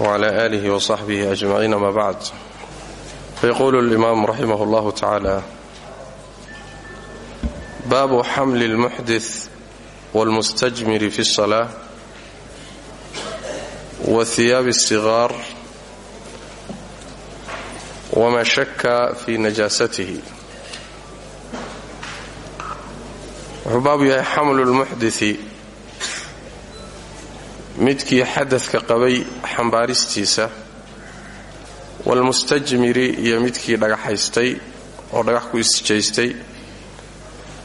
وعلى آله وصحبه أجمعين ما بعد فيقول الإمام رحمه الله تعالى باب حمل المحدث والمستجمر في الصلاة وثياب الصغار وما شك في نجاسته wuxuu baabu yahay xamlu lmuxdii midkii xadadka qabay xambaaristiisa waalmustajmiri iyo midkii dhagaxaystay oo dhagax ku isjaystay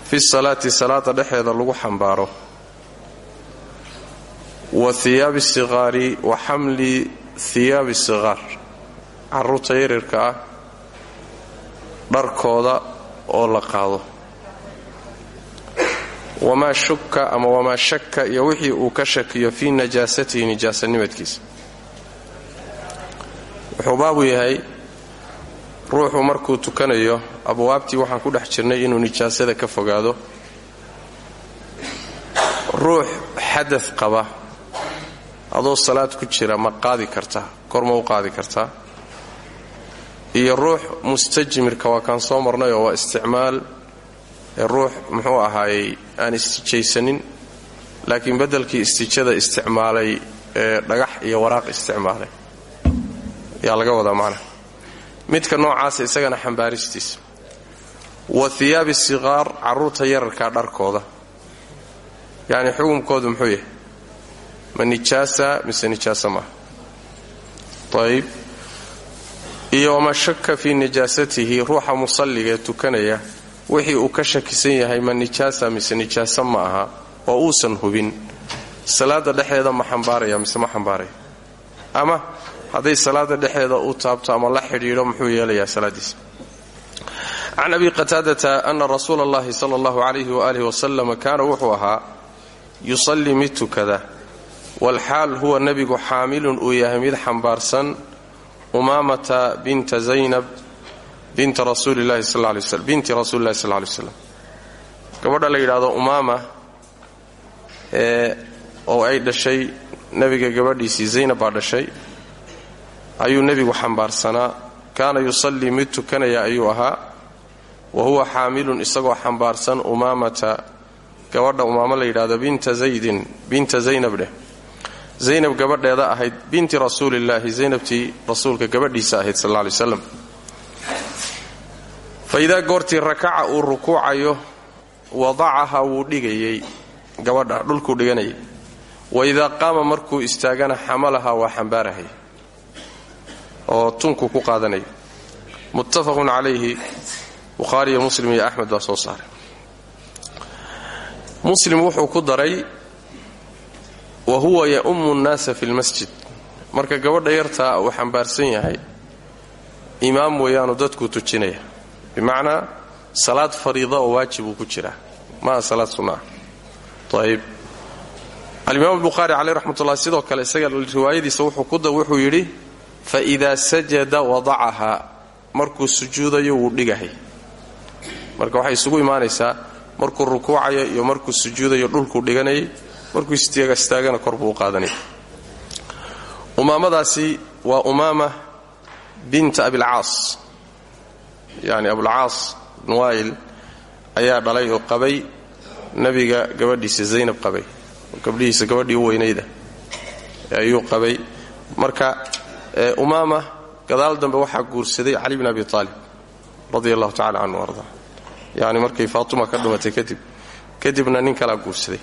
fi salaati salaada dhexeeda lagu xambaaro. Wa hiyaabi siqaari wa xamli hiyaabi siqaar carruurta yaryarka ah dharkooda oo la qaado wamaa shukka ama wamaa shakka iyo wixii uu ka shakiyo fii najaasatihi nijaasanimadkiisa wuxuu baabu yahay ruuxu markuu tukanayo abwaabtii waxaan ku dhex jirnay inuu nijaasada ka fogaado ruux xadad qaba adoo salaad ku jira ma qaadi kartaa kor ma u qaadi kartaa iyo ruux mustajmirka waa kaan soo marnay oo waa isticmaal ruux muxuu ahaayey aan istijaysanin laakiin beddelkii istijada isticmaalay ee dhagax iyo waraaq isticmaalay. Yaa laga wadaa macnaha midka noocaasa isagana xambaaristiisa wa hiyaabi siqaar carruurta yararkaa dharkooda. Yacni xukumkoodu muxuu yahay? Ma nijaasa mise nijaasa maaha ayib iyo wamaa shaka fii nijaasatihi ruuxa musalliga tukanaya wixii uu ka shakisan yahay ma nijaasa mise nijaasa ma aha oo uusan hubin. Salaada dhexeeda ma xambaaraya mise ma xambaaraya? Ama hadday salaada dhexeeda u taabto ama la xidhiidho muxuu yeelayaa salaadiisa? Can abi qataadata ana rasuula allahi sala allahu calayhi waaalih wasalam kaana wuxuu ahaa yusallii mid tukada walxaal huwa nebigu xaamilun uu yahay mid xambaarsan umaamata binta zaynab binti rasuulilahi binti rasuulilahi sal lay slam gabadha la yidhaahdo umaama oo ay dhashay nebiga gabadhiisii zaynab baa dhashay. Ayuu nebigu xambaarsanaa kaana yusallii mid tukanaya ayuu ahaa. Wa huwa xaamilun isagoo xambaarsan umaamata. Gabadha umaamo la yidhahdo binta zaydin binta zaynab dheh. Zaynab gabadheeda ahayd binti rasuulillaahi zaynabtii rasuulka gabadhiisa ahayd sal lay slam fa idaa goortii rakaca uu rukuucayo wadacaha wuu dhigayey gabadha dhulkuu dhiganayay wa idaa qaama markuu istaagana xamalaha waa xambaarahay oo tunku ku qaadanaya muttafaqun calayhi bukhaariyo muslim iyo axmed baa soo saaray. Muslim wuxuu ku daray wa huwa ya'ummu nnaasa fi lmasjid marka gabadha yartaa uu xambaarsan yahay imaam weeyaanu dadkuu tujinaya bimacnaa salaad fariida oo waajib uu ku jiraa maaha salaad sunna ah ayib alimaam albukhaari caleyh raxmatullah sidoo kale isaga riwaayadiisa wuxuu yidhi fa idaa sajada wadacaha markuu sujuudayo wuu dhigahay. Marka waxay isugu imaanaysaa markuu rukuucayo iyo markuu sujuudayo dhulkuu dhiganayay markuu istaagana kor buu u qaadanaya umaamadaasi waa umaama binta abilcaas yani abulcaas bn waayil ayaa dhalay oo qabay nebiga gabadhiisa zaynab qabay. Gabdhihiisa gabadhii weynayda ayuu qabay. Marka umaama gadaal dambe waxaa guursaday cali bn abi aalib radia allahu tacala canhu arda. Yani markay faatuma ka dhimatay kadib kadibna nin kalaa guursaday.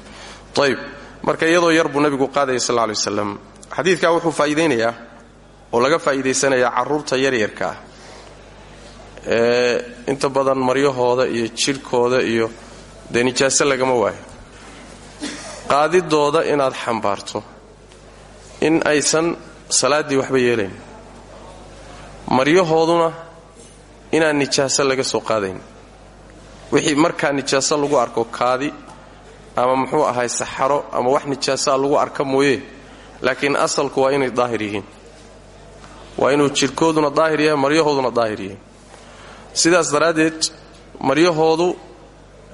Ayb marka iyadoo yar buu nebigu qaadaya sal lay waslam wuxuu faa'iidaynayaa oo laga faa'iidaysanayaa carruurta yaryarka ah inta badan maryahooda iyo jidhkooda iyo dee nijaaso lagama waayo. Qaadidooda inaad xambaarto in aysan salaaddii waxba yeelayn. Maryahooduna inaan nijaaso laga soo qaadayn. Wixii markaa nijaaso lagu arko kaadi ama muxuu ahay saxaro ama wax nijaasaa lagu arka mooye laakiin asalku waa inay daahir yihiin. Waa inuu jidhkooduna daahir yahay maryahooduna daahir yihiin sidaas daraaddeed maryahoodu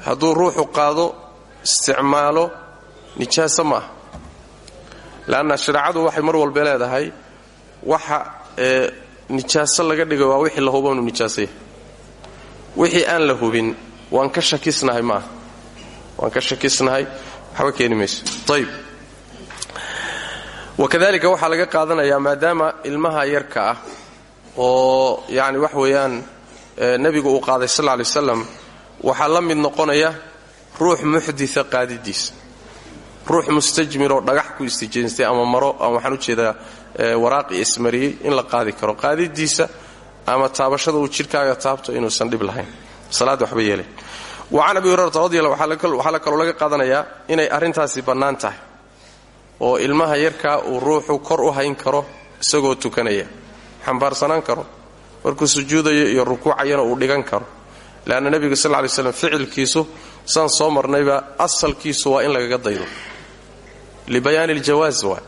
hadduu ruuxu qaado isticmaalo nijaaso ma aha. Leanna shareecadu waxay mar walba leedahay waxa ee nijaaso laga dhiga waa wixii la hubo inuu nijaaso wixii aan la hubin waan ka shakisnahay maaha waan ka shakisnahay waxba keeni mayso ayib wakadalika waxaa laga qaadanayaa maadaama ilmaha yarka ah oo yacni wax weeyaan nebigu uu qaaday sal lla lay wasalam waxaa la mid noqonaya ruux muxdita qaadidiisa ruux mustajmiroo dhagax ku istijeystay ama maro ama waxaan u jeedaa waraaqi ismariyey in la qaadi karo. Qaadidiisa ama taabashada uu jidhkaaga taabto inuusan dhib lahayn. Salaadda waxba yeelayn wa can abi hurayrata radi alla waxaa la kaloo laga qaadanayaa inay arrintaasi bannaan tahay oo ilmaha yarkaa uu ruuxu kor u hayn karo isagoo tukanaya xambaarsanaan karo markuu sujuudayo iyo rukuucayana uu dhigan karo. Leanna nebiga sal lay slam ficilkiisu saan soo marnayba asalkiisu waa in lagaga daydo. Libayaani ljawaas waa.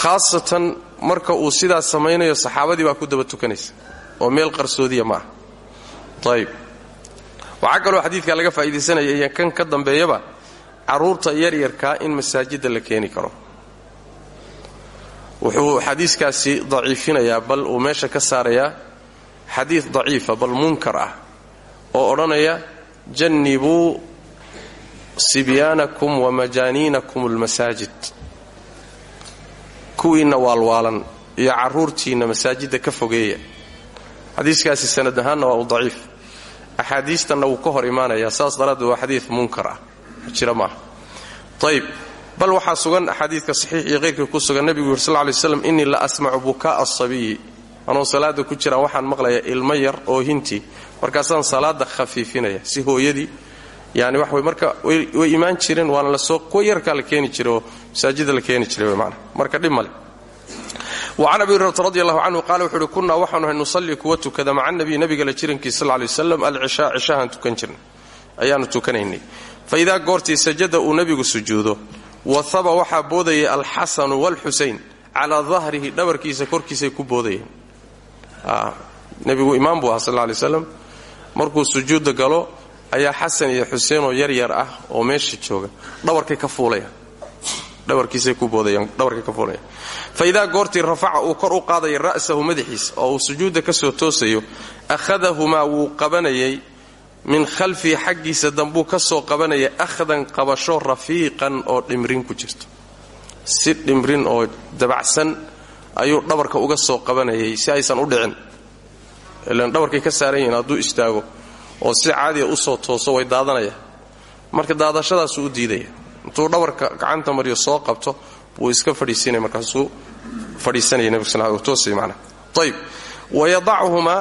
Khaasatan marka uu sidaas samaynayo saxaabadii baa ku daba tukanaysa. Oo meel qarsoodiya ma ah ayib waxaa kaloo xadiidka laga faa'iidaysanaya iyo kan ka dambeeyaba carruurta yaryarkaa in masaajidda la keeni karo wuxuu xadiiskaasi daciifinayaa bal uu meesha ka saarayaa xadiid daciifa bal munkar ah oo odhanaya jannibuu sibyaanakum wa majaaniinakum almasaajid. Kuwiinna waalwaalan iyo carruurtiinna masaajidda ka fogeeya. Xadiiskaasi sanad ahaanna waa uu daciif. Axaadiistanna wuu ka hor imaanayaa saas daraaddeed waa xadiid munkar ah. Jira maaha. Ayib bal waxaa sugan xadiidka saxiix iyo keyrkii ku sugan nebigu yuri sal ly slam innii la asmacu bukaa'a asabiyi anoo salaada ku jiraan waxaan maqlayaa ilmo yar oo hintii markaasaan salaada khafiifinaya si hooyadii. Yani wax marka way imaan jireen waana la soo kuwa yarkaa la keeni jiray oo masaajida la keeni jiray man marka dhib male wacan abi hurayrata radi allahu canhu qaala wuxuu nusallii kuwa tukada maca nabiy nabiga la jirankiisa sal lay waslam alcishaa cishahaan tukan jirnay. Ayaanu tukanaynay. Fa idaa goortii sajada uu nebigu sujuudo wahaba waxaa boodayay alxasanu waalxusayn calaa dahrihi dhabarkiisa korkiisay ku boodayeen. Nebigu imaam buu ahaa sal lay slam markuu sujuudda galo ayaa xasan iyo xuseenoo yaryar ah oo meesha jooga dhabarkay ka fuulayaan. Dhabarkiisay ku boodayaan dhabarkay ka fuulayaan. Fa idaa goortii rafaca uu kor u qaadaya ra'sahu madaxiisa oo uu sujuudda ka soo toosayo akhadahumaa wuu qabanayay min khalfihi xaggiisa dambuu ka soo qabanaya akhdan qabasho rafiiqan oo dhimrin ku jirto. Si dhimrin oo dabacsan ayuu dhabarka uga soo qabanayay si aysan u dhicin. Ilaan dhabarkay ka saaran yihiin hadduu istaago oo si caadiya u soo tooso way daadanaya. Marka daadashadaasuu u diidaya intuu dhabarka gacanta mariyo soo qabto wuu iska fadhiisinaya markaasuu fadhiisanaya nebig sal toosay macnaha. Ayib wayadachumaa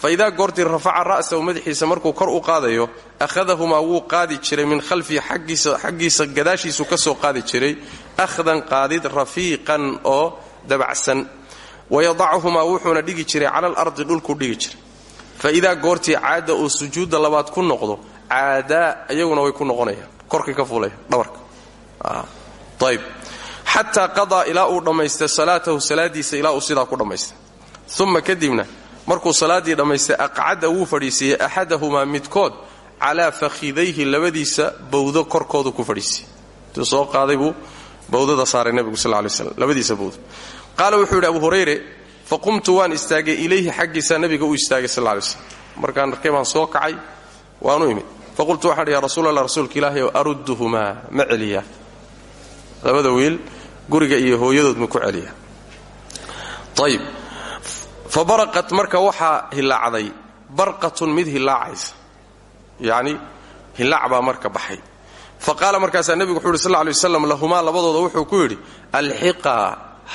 fa idaa goortii rafaca ra'sahu madaxiisa markuu kor u qaadayo akhadahumaa wuu qaadi jiray min khalfihi xaggiisa gadaashiisuu ka soo qaadi jiray akhdan qaadid rafiiqan oo dabacsan. Wayadachumaa wuxuuna dhigi jiray cala alardi dhulkuu dhigi jiray. Fa idaa goortii caada uu sujuudda labaad ku noqdo caadaa iyaguna way ku noqonayaan. Korkay ka fuulaya dhabarka. Ayb xataa qadaa ilaa uu dhammaystay salaatahu salaadiisa ilaa uu sidaa ku dhammaystay. Uma kadibna markuu salaaddii dhammaystay aqcada wuu fadhiisiiyey axadahumaa midkood calaa fakhidayhi labadiisa bawdo korkoodu ku fadhiisiiyey intuu soo qaaday buu bawdada saaray nebigu sal lay slam labadiisa bawdo qaala wuxuu abu hurayre faqumtu waan istaagay ilayhi xaggiisaa nabiga u istaagay sal lay slam markaan arkay baan soo kacay waanu imid. Faqultu waxaan ya rasuul allah rasuulka ilaahay ow arudduhumaa ma celiyaa. Labada wiil guriga iyo hooyadood ma ku celiya ayib fa baraqat marka waxaa hilaacday barqatun mid hilaacaysa. Yacni hilaac baa marka baxay. Fa qaala markaasaa nebigu wuxu uhi sal lay waslam lahumaa labadooda wuxuu ku yidhi alxiqaa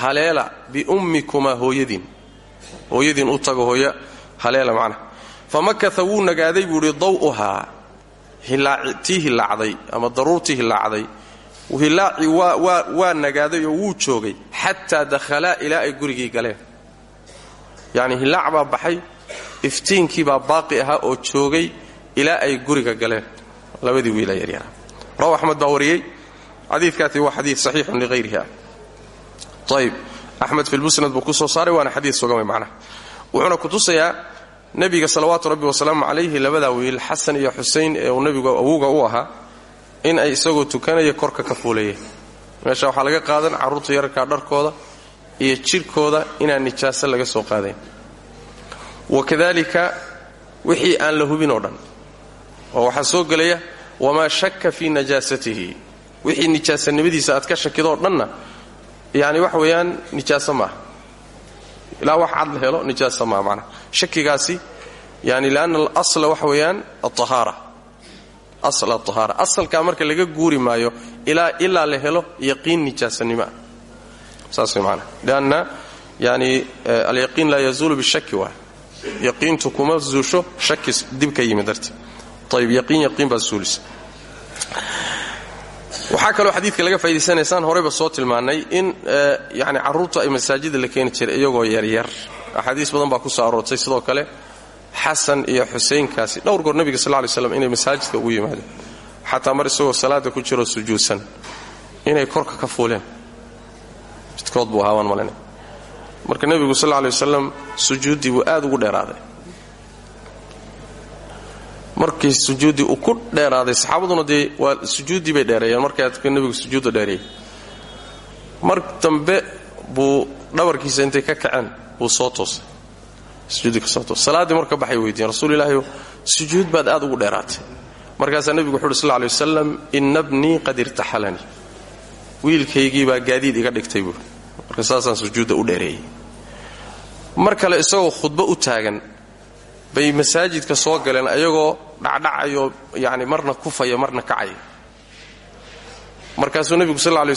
haleela biummikumaa hooyadiin hooyadiin u tago hooya haleela macnaha fa makata wuu nagaaday buu idhi daw'uhaa tii hilaacday ama daruurtii hilaacday. Hilaacii waa nagaaday oo wuu joogay xataa dakhalaa ilaa ay gurigii galeen yacni hilaac baa baxay iftiinkii baa baaqi ahaa oo joogay ilaa ay guriga galeen. Labadii wiila yaryaraa raw axmed baa wariyey waa xadii saxiixun lihayrihi ah ayb axmed fi lmusnad buu ku soo saaray waana xadii sugamay macnaha. Wuxuuna kutusayaa nebiga salawaatu rabbi wasalaamu calayhi labadaa wiil xasan iyo xusein ee uu nebigu awowga u ahaa in ay isagoo tukanaya korka ka fuulayeen meesha waxaa laga qaadan carruurta yararkaa dharkooda iyo jidhkooda inaan nijaaso laga soo qaadayn wakadalika wixii aan la hubin oo dhan oo waxaa soo gelaya wamaa shakka fii najaasatihi. Wixii nijaasanimadiisa aad ka shakidoo dhanna yani wax weeyaan nijaaso maaha ilaa wax cad la helo nijaasa maaha macnaha shakigaasi yani lianna alasla waxa weeyaan alطahaara asl alطahaara asalkaa marka laga guuri maayo ilaa ilaa la helo yaqiin nijaasanimo saas way macnaha. Lianna yani alyaqiin laa yazuulu bishaki waay. Yaqiintu kuma zuusho shaki dib ka yimi dartii ayb yaqiin yaqiin baa suulisa waxaa kaloo xadiidka laga faa'idaysanaysaan horeyba soo tilmaannay in yani carruurtu ay masaajida la keeni jiray iyagoo yaryar axaadiis badan baa ku soo aroortay. Sidoo kale xasan iyo xuseynkaasi dhowr goor nebiga sal ly slam inay masaajidka ugu yimaadeen. Xataa mar isagoo salaada ku jiroo sujuudsan inay korka ka fuuleen midkood buu ahaabaan malina marka nebigu sal ley wasalam sujuuddii buu aad ugu dheeraaday. Markii sujuuddii uu ku dheeraaday saxaabaduna dee waa sujuuddii bay dheereeyeen markay adka nebigu sujuudda dheereeyey mar dambe buu dhabarkiisa intay ka kaceen buu soo toosay. Sujuuddii ka soo toosay. Salaaddii marka baxay weydiiyeen rasuul sujuud baad aad ugu dheeraatay. Markaasaa nebigu wuxu uhi sal ley wasalam inna bnii qad irtaxalanii. Wiilkaygii baa gaadiid iga dhigtay buui marka saasaan sujuudda u dheereeyey. Mar kale isagoo khudbo u taagan bay masaajidka soo galeen ayagoo dhacdhacayo yani marna kufaya marna kacaya markaasuu nebigu sal lla lay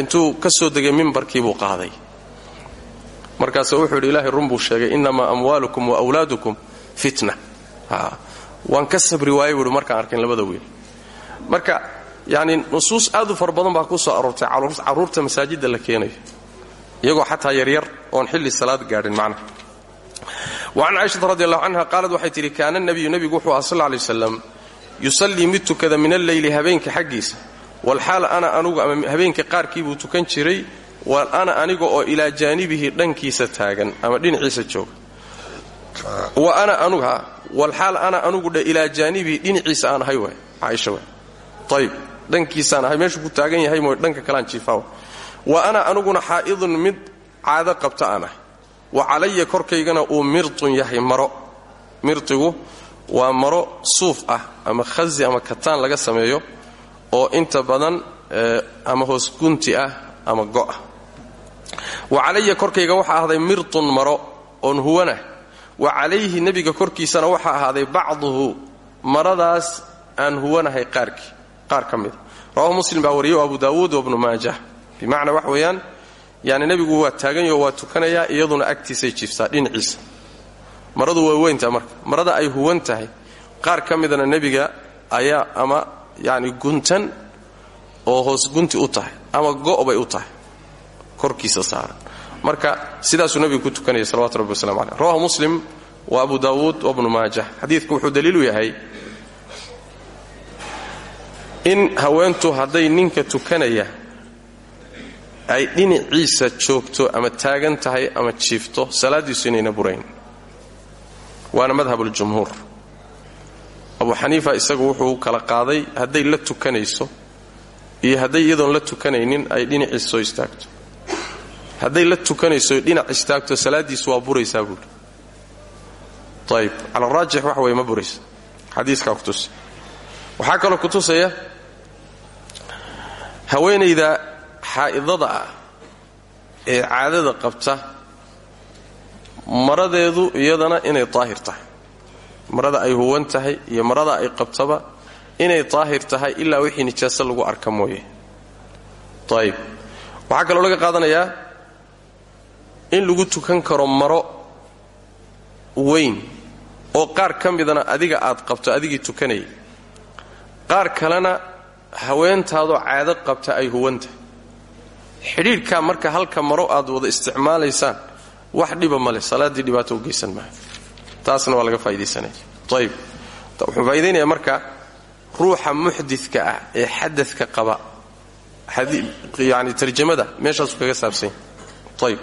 intuu ka soo degay mimbarkii buu qaaday. Markaasuu wuxuu yidhi ilaahay run buu sheegay innamaa amwaalukum wa wlaadukum fitna. Waan ka sabri waayey markaan arkayn labada wiil. Marka yani nusuus aad u fara badan baa ku soo aroortay carruurta masaajidda la keenayo iyagoo xataa yaryar oon xilli salaad gaadhin macnaha wacan caaishata radi allahu canha qaalad waxay tidhi kaana nabiyu nebigu wuxuu aha sal lay waslam yusallii mid tukada min alleyli habeenka xaggiisa. Walxaal ana anugu ama habeenka qaarkii buu tukan jiray wal ana aniga oo ilaa jaanibihi dhankiisa taagan ama dhinaciisa jooga. Wa ana anuga walxaal ana anugu dhe ilaa jaanibihi dhinaciisa aan ahay waay caaisha dhankiisaan ahay meeshuu ku taagan yahay mooy dhanka kalaan jiifaa wa ana anuguna xaa'idun mid caado qabta aan ahay. Wa calaya korkaygana uu mirtun yahay maro. Mirtigu waa maro suuf ah ama khasi ama kataan laga sameeyo oo inta badan ama hoos ah ama go'ah wa calaya korkayga waxaa ahday mirtun maro oon huwanah wa calayhi nebiga korkiisana waxaa ahaaday bacduhu maradaas aan huwanahay qaarkii qaar ka mida muslim baa wariyay abu daawuud wabnu maajah. Bimacnaa wax weeyaan yani nebigu waa taaganyaho waa tukanayaa iyaduna agtiisay jiiftaa dhinaciisa. Maradu way weyntaha marka. Marada ay huwan qaar ka midana nebiga ayaa ama yani guntan oo hoos gunti u tahay ama go'bay u tahay. Korkiisa saaran. Marka sidaasuu nebigu ku tukanaya salawatu rabbi waslamu caleyh rawahu muslim wa abu daawuud wabnu maajah. Xadiidku wuxuu daliilu yahay in haweentu hadday ninka tukanaya ay dhinaciisa joogto ama taagan tahay ama jiifto salaaddiisu inayna burayn. Waana madhabuljumhuur abu xaniifa isagu wuxuu kala qaaday hadday la tukanayso iyo hadday iyadoon la tukanaynin ay dhinaciisa soo istaagto. Hadday la tukanayso dhinac istaagto salaaddiisu waa buraysaa buuli ayib cala raajix waxa ma buraysa xadiiskaa kutusa waxaa kaloo kutusaya haweenayda xaa'idada ah ee caadada qabta maradeedu iyadana inay daahir tahay. Marada ay huwan tahay iyo marada ay qabtaba inay daahir tahay ilaa wixii nijaaso lagu arka mooye. Ayib waxaa kaloo laga qaadanayaa in lagu tukan karo maro weyn oo qaar ka midana adiga aad qabto adigii tukanayay qaar kalena haweentaadoo caado qabta ay huwantahay xidhiidhkaa marka halka maro aad wada isticmaalaysaan wax dhiba male salaaddii dhibaato geysan maayo taasna waa laga faa'idaysanaya ayib wuxuu faa'idaynaya marka ruuxa muxdidka ah ee xadadka qaba yani tarjamada meeshaasu kaga saabsanya ayib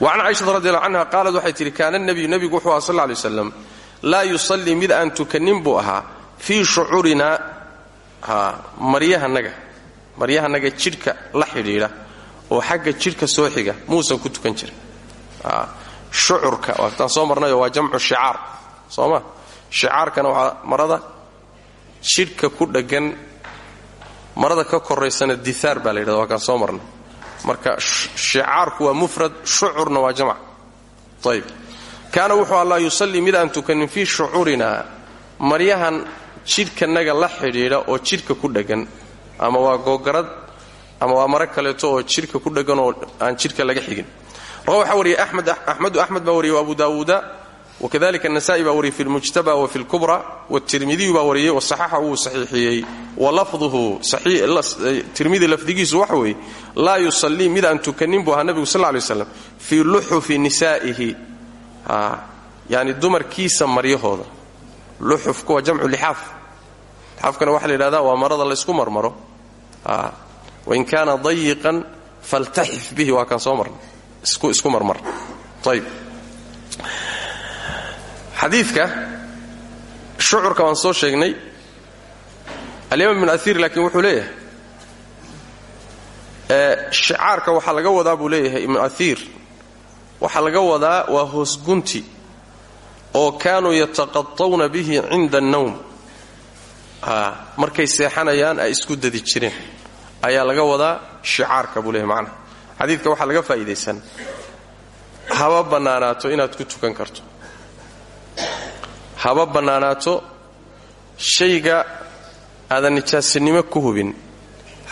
wacan caaishata radi allahu canha qaalad waxay tidhi kaana nabiyu nebigu wuxuu aha sal lla lay waslam laa yusallii mid aan tukanin buu ahaa fii shucuurinaa maryahanaga maryahanaga jidhka la xidhiidha oo xagga jidhka soo xiga muusan ku tukan jirin. Shucurka waataan soo marnayo waa jamcu shicaar soo ma? Shicaarkana waa marada jidhka ku dheggan marada ka koraysana diaar baa la yidhahda waa soo marnay. Marka shicaarku waa mufrad shucurna waa jamc. Ayb kaana wuxuu allaa yusallii mid aan tukanin fii shucuurina maryahan jidhkanaga la xidhiidha oo jidhka ku dheggan ama waa googarad ama waa maro kaleeto oo jidhka ku dheggan oo aan jidhka laga xigin waxaa wariyay axmedu axmed baa wariyay abu daawuuda wakadalika anasaa'i baa wariyay fi lmujtaba wa fi lkubra watirmidiyu baa wariyey wasaxaxa wuu saxiixiyey walafduhu tirmidi lafdigiisu waxa weeye laa yusallii mid aan tukanin buu ahaa nebigu sal lay waslam fii luxufi nisaa'ihi. Yani dumarkiisa maryahooda lixaafkana waxaa la yidhahdaa waa marada laysku marmaro. Wain kaana dayiqan faltaxif bihi waa kaan soo marnay isku marmar. Ayb xadiidka shucurka waan soo sheegnay alimaam ibn aiir laakiin wuxuu leeyahay shicaarka waxaa laga wadaa buu leeyahay ibnu aiir waxaa laga wadaa waa hoosgunti oo kaanuu yataqatawna bihi cinda annawm markay seexanayaan ay isku dadi jireen. Ayaa laga wadaa shicaarka buu leeyahay macnaha xadiidka waxaa laga faa'idaysan haba bannaanaato inaad ku tukan karto. Haba bannaanaato shayga aadan nijaasanimo ku hubin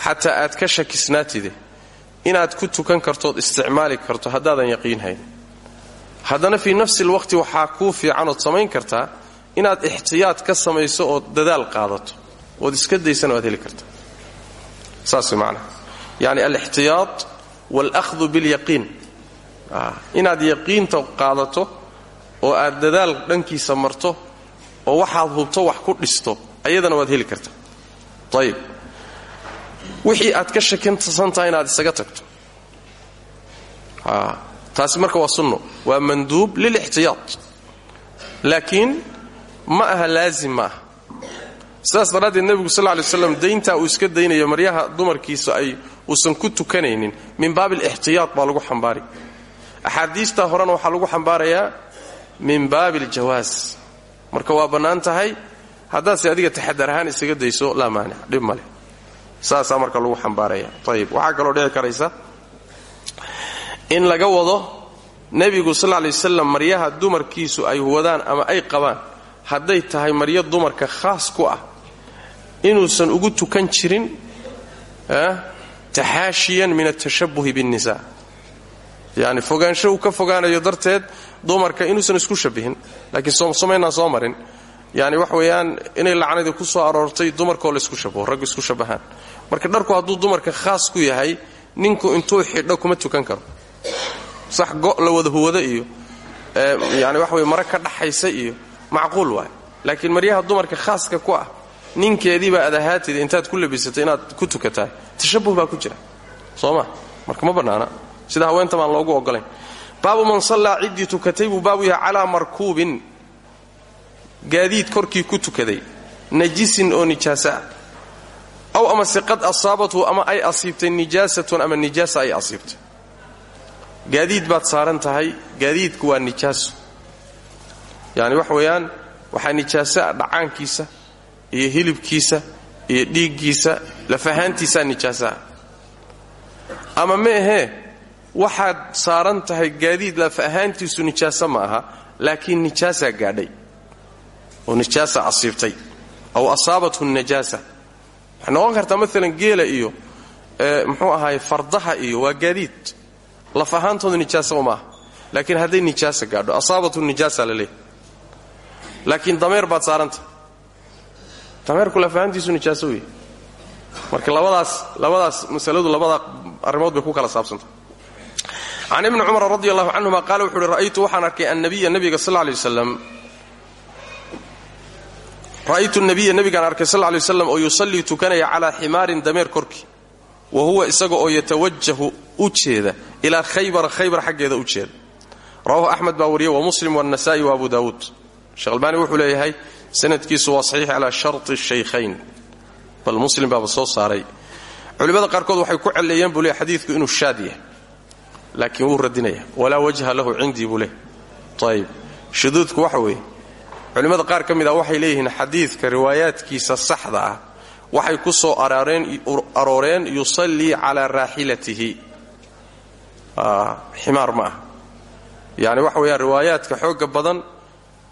xataa aad ka shakisnaatide inaad ku tukan kartood isticmaali karto haddaadan yaqiinhayn haddana fii nafsi lwaqti waxaa kuu fiicanood samayn kartaa inaad ixtiyaad ka samayso ood dadaal qaadato ood iska daysana waad heli kartaa saas macnaha. Yani alixtiyaad waalahdu bilyaqiin. Inaad yaqiinta qaadato oo aad dadaal dhankiisa marto oo waxaad hubto wax ku dhisto ayadana waad heli kartaa ayib wixii aad ka shakinsantahay inaad isaga tagto. Taasi marka waa sunno. Waa manduub lilixtiyaad. Laakiin ma aha laazim ma aha sidaas daraaddeed nebigu sal ly slam dayntaa uu iska daynayo maryaha dumarkiisa ay uusan ku tukanaynin min baabi alixtiyaad baa lagu xambaari. Axaadiistaa horena waxaa lagu xambaarayaa min baabi aljawaas marka waa bannaan tahay haddaadse adiga taxadar ahaan isaga dayso laa maanic dhib maleh saasaa marka lagu xambaaraya. Ayib waxaa kaloo dhici karaysa in laga wado nebigu sal lay wasalam maryaha dumarkiisu ay wadaan ama ay qabaan hadday tahay maryo dumarka khaas ku ah inuusan ugu tukan jirin taxaashiyan min atashabuhi binnisa yani fogaansho uu ka fogaanayo darteed dumarka inuusan isku shabihin laakiin somaynaan soo yani wax weeyaan inay lacnadii ku soo aroortay dumarkoo laysku shabaho raggu isku shabahaan. Marka dharku hadduu dumarka khaas ku yahay ninku intuu xidho kuma tukan karo. Sax go' la wada huwado iyo yani wax wey mare ka dhaxaysa iyo macquul waay. Laakiin maryaha dumarka khaaska ku ah ninkeediibaa ad ahaatida intaad ku labisatay inaad ku tukatahay. Tashabuh baa ku jira. Soo ma marka ma bannaana. Sida haweenta baan loogu ogolayn baabu man sallaa ciddii tukatay buu baabu yahay calaa gaadiid korkii ku tukaday. Najisin oo nijaaso ah aw amase qad asaabathu ama ay asiibtay nijaasatun ama nijaasa ay asiibtay. Gaadiid baad saaran gaadiidku waa nijaaso yani wax weeyaan waxaa nijaaso dhacaankiisa iyo hilibkiisa iyo dhiiggiisa lafahaantiisaa nijaaso ah ama ma ahee waxaad saaran gaadiid lafa ahaantiisu nijaaso ma aha laakiin nijaasaa gaadhay oo nijaasa asiibtay aw asaabathu najaasa. Waxay noqon kartaa maalan geela iyo muxuu ahaay fardaha iyo waa gaadiid. Laf ahaantoodu nijaasa uma aha laakiin hadday nijaasa gaadho asaabathu nijaasa la leeyahy laakiin dameer baad saarantahay dameerku laf ahaantiisu nijaaso wey marka labadaas labadaas masaladu labada arrimood ku kala saabsantah can ibni cumar radi allahu canhuma qaala wuxu ra'aytu waxaan arkay annabiya nabiga sal lay waslam ra'aytu nabiya nabigaan arkay sal lay waslam oo yusallii tukanaya calaa ximaarin dameer korkii wa huwa isaga oo yatawajahu u jeeda ilaa khaybara khaybar xaggeeda u jeeda. Rawahu axmed baa wariyey wa muslim wanasa'i wa abu daawuud sheekh albaani wuxuu leeyahay sanadkiisu waa saxiix calaa sharti shaykhayn. Bal muslim baaba soo saaray. Culimmada qaarkood waxay ku celleeyeen buu leey xadiidku inuu shaad yahay laakiin wuu radinaya. Walaa wajha lahu cindii buu leh ayib shuduudku waxa weeye culimmada qaar ka mid ah waxay leeyihiin xadiidka riwaayaadkiisa saxda ah. Waxay ku soo arooreen yusallii calaa raaxilatihi ximaar ma ah yani waxa weeyaan riwaayaadka xooga badan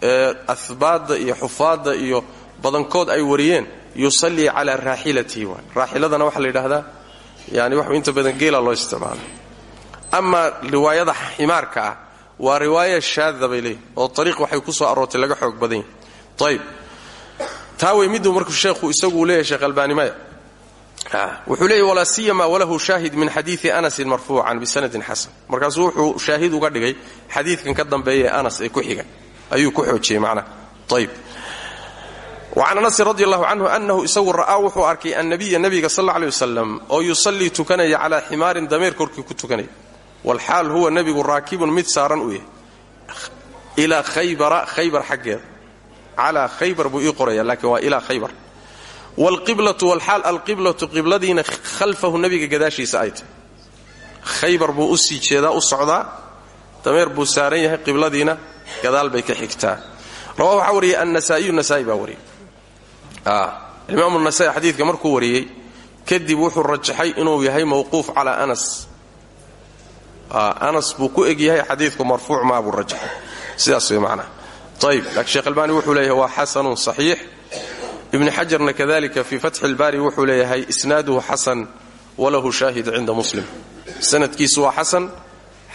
ahbaadda iyo xufaadda iyo badankood ay wariyeen yusallii calaa raaxilatihi. Waay raaxiladana waxaa la yidhaahdaa yani wax inta badan geela loo isticmaalo. Amaa riwaayada ximaarka ah waa riwaaya shaada oo ariiq waxay ku soo aroortay laga xoog badan yahi ayib taa markuu sheekhu isaguu leeyahay sheekh albaani maya. Wuxuu leeyahy walaa siyama walahu shaahid min xadiidi anasin marfuucan bisanadin xasan. Markaasuu wuxuu shaahid uga dhigay xadiidkan ka dambeeya ee anas ee ku xiga ayuu ku xoojiyey macnaha ayib wacan anasin radi allahu canhu anahu isagu ra'aa wuxuu arkay annabiya nabiga sal aley wasalam oo yusallii tukanaya calaa ximaarin dameer korkii ku tukanaya walxaal huwa nebigu raakibun mid saaran u yahay. Ilaa khaybara khaybar xaggeeda. Calaa khaybar buu ii qoraya laakiin waa ilaa khaybar. Wlqiblatu walxaal alqiblatu qibladiina khalfahu nebiga gadaashiisa ay khaybar buu u sii jeedaa u socdaa. Saaran yahay qibladiina gadaal bay ka xigtaa. Rawa waxaa wariyey annasaa'iyu nasaai baa wariyey. Imaamu nasaai xadiidka markuu wariyey kadib wuxuu rajaxay inuu yahay mawquuf calaa anas. Anas buu ku eg yahay xadiidku marfuuc maa rajaxay. Sidaas way macnaha ayib laakiin sheekh albaani wuxuu leeyahay waa xasanun saxiix. Ibni xajarna kadalika fii fatxi ilbaari wuxuu leeyahay isnaaduhu xasan walahu shaahid cinda muslim. Sanadkiisu waa xasan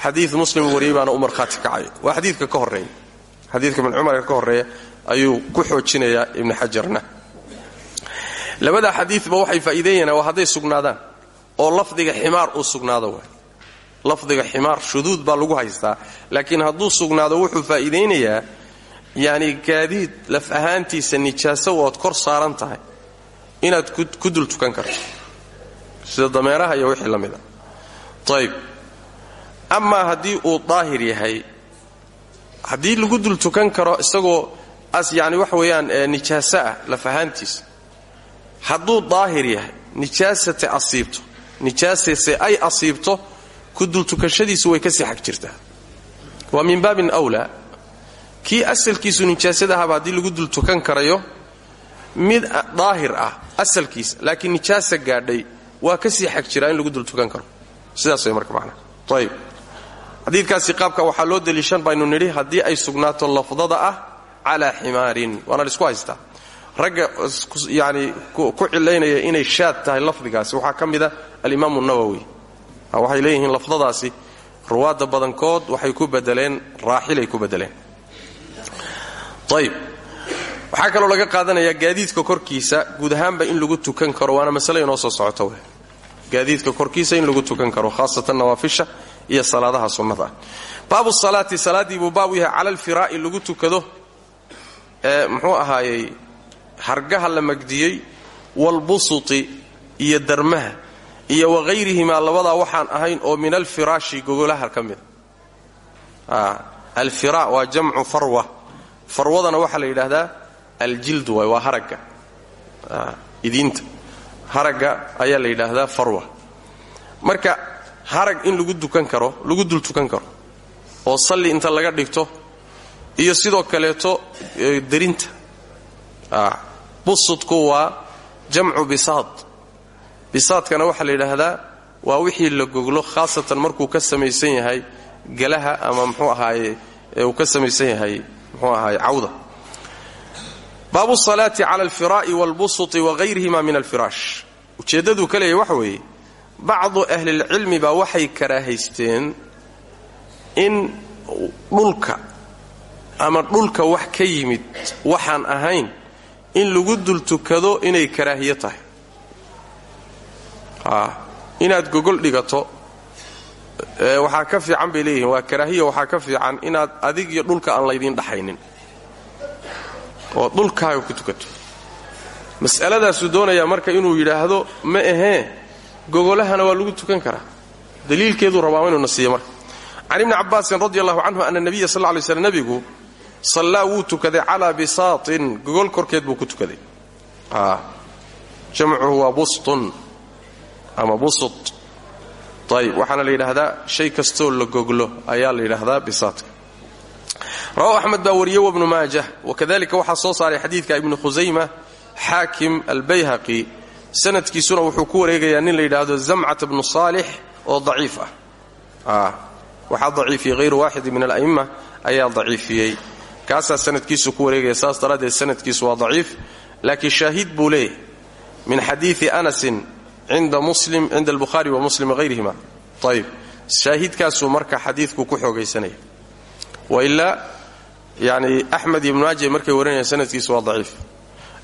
xadiid muslim wariyey baana u marhaati kacay. Waa xadiidka ka horreeya xadiidka ibn cumarka ka horreeya ayuu ku xoojinayaa ibni xajarna labada xadiidba waxay faa'iideeyeen waa hadday sugnaadaan oo lafdiga ximaar uu sugnaado waay. Lafdiga ximaar shuduud baa lagu haystaa laakiin hadduu sugnaado wuxuu faa'iidaynayaa yacni gaadiid laf ahaantiisa nijaaso ood kor saaran tahay inaad ku dul tukan karto. Sida dameeraha iyo wixii la mida ayib amaa haddii uu daahir yahay haddii lagu dul tukan karo isagoo as yacni waxa weeyaan nijaaso ah laf ahaantiisa hadduu daahir yahay nijaasate asiibto nijaasase ay asiibto ku dultukashadiisu way ka sii xag jirtaa. Waa min baabin wlaa kii asalkiisu nijaasada haddii lagu dul tukan mid daahir ah asalkiisa laakiin nijaasa gaadhay waa ka sii xag jiraa in lagu dul tukan karo. Sidaas way marka macnaa. Ayib xadiidkaasi qaabka waxaa loo deliishan baynu nidhi haddii ay sugnaato lafdada ah calaa ximaarin. Waana la isku haystaa ragga yani ku cilaynaya inay shaad tahay lafdigaasi. Waxaa ka mida alimaamu nawowi waxay leeyihiin lafdadaasi ruwaadda badankood waxay ku bedeleen raaxilay ku bedeleen ayib. Waxaa kaloo laga qaadanayaa gaadiidka korkiisa. Guud ahaanba in lagu tukan karo waana masale inoo soo socota gaadiidka korkiisa in lagu tukan karo khaasatan nawaafisha iyo salaadaha sunnada. Ah baabu salaati salaaddii buu baab u yahay cala tukado ee muxuu ahaayey hargaha la magdiyey walbusuti iyo darmaha iyo wahayrihimaa labadaa waxaan ahayn oo min alfiraashi gogolaha ka mida alfira waa jamcu farwa. Farwadana waxaa la yidhaahdaa aljildu waay waa haragga. Idiinta. Haragga ayaa la yidhaahdaa farwa. Marka harag in lagu dukan karo lagu dul tukan karo oo salli inta laga dhigto iyo sidoo kaleeto derinta busudku waa jamcu bisaad. Bisaadkana waxaa la yidhaahdaa waa wixii la goglo khaasatan markuu ka samaysan yahay galaha ama mxuu ahaaye uu ka samaysan yahay mxuu ahaaye cawda. Baabu salaati cala alfiraa'i waalbusuti wahayrihima min alfiraash. Ujeeddaduu ka leeyahy waxa weeye bacdu ahlilcilmi baa waxay karaahaysteen in dhulka ama dhulka wax ka yimid waxaan ahayn in lagu dul tukado inay karaahiyo tahay. Inaad gogol dhigato waxaa ka fiican bay leeyihiin waa karaahiya waxaa ka fiican inaad adig iyo dhulka aan laydiin dhaxaynin. Oo dhulkaaga ku tukato. Mas'aladaasuu doonayaa marka inuu yidhaahdo ma ahee gogolahana waa lagu tukan karaa. Daliilkeeduu rabaa inuuna siiyo marka can ibni cabbaasin radi allahu canhu ana nabiya sal lay slm nebigu sallaa wuu tukaday gogol korkeed buu ku tukaday. Jamcuhu waa bustun ama busut. Ayb waxaana la shay kastoo la goglo ayaa la yidhaahdaa bisaatka rawahu axmed baa wariyey wabnu maajah. Wakadalika waxaa soo saaray xadiidka ibnu khusayma xaakim albayhaqi sanadkiisuna wuxuu ku wareegayaa nin la yidhaahdo zamcat bnu saalix oo daciif ah. Waxaa daciifiyey hayru waaxidi min ala'imma ayaa daciifiyey. Kaasaa sanadkiisu ku wareegaya saas daraaddeed sanadkiisu waa daciif. Laakiin shaahid buu min xadiidi anasin cinda muslim cinda albukhaari wa muslim wahayrihima ayib shaahidkaasuu marka xadiidku ku xoogaysanaya wailaa yani axmed iyo ibnu markay warinayaan sanadkiisu waa daciif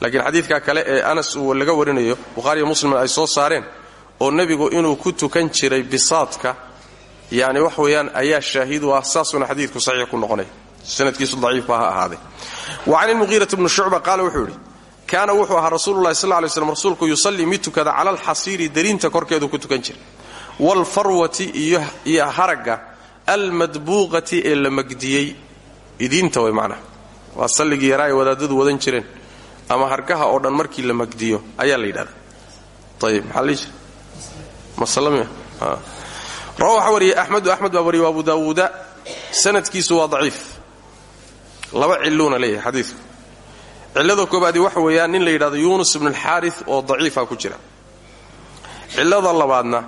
laakiin xadiidka kale ee anas uu laga warinayo bukhaariiyo muslim ay soo saareen oo nebigu inuu ku tukan jiray bisaadka yani wax weeyaan ayaa shaahid u ah xadiidku saxiix ku noqonaya sanadkiisu daciifba ha ahaaday wa can ilmuhiirati bni shucba qaala wuxuu yidhi kaana wuxuu ahaa rasuululahi sal lay slam rasuulku yusallii mid tukada cala alxasiiri dariinta korkeedu ku tukan jiray. Waalfarwati iyo haragga almadbuuqati ee la magdiyey. Idiinta way macnaha. Waa salligii yaraa ay wadaadadu wadan jireen ama hargaha oo dhan markii la magdiyo ayaa la yidhahda ayib maxaa waxaa wariyey axmedu axmed baa wariyey abu daawuuda. Sanadkiisu waa daciif. Laba ciluuna leeyahay xadiidku cillada koobaadi waxa weeyaan nin la yidhahdo yuunus ibnu alxaari oo daciifa ku jira. Cillada labaadna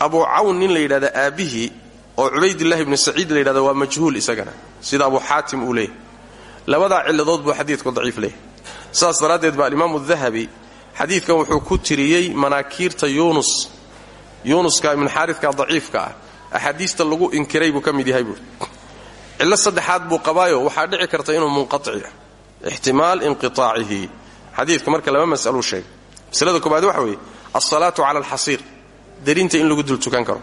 abu cawn nin la yidhahda aabbihii oo cubaydillahi ibnu saciid la yidhahda waa majhuul isagana. Sida abu xaatim uu leeyahy labadaa cilladood buu xadiidku daciif leeyahy saas daraaddeed baa alimaamu dahabi xadiidkan wuxuu ku tiriyey manaakiirta yuunus yuunuska ibnu xaaridka daciifka ah. Axaadiista lagu inkiray buu ka mid yahay buuri cillo saddexaad buu qabaayo waxaa dhici karta inuu munqaطic ixtimaal inqiطaacihi xadiidka marka laba mas'aluu sheegay masalada koobaad waxa weeye alsalaatu cala alxasiir. Darinta in lagu dul tukan karo.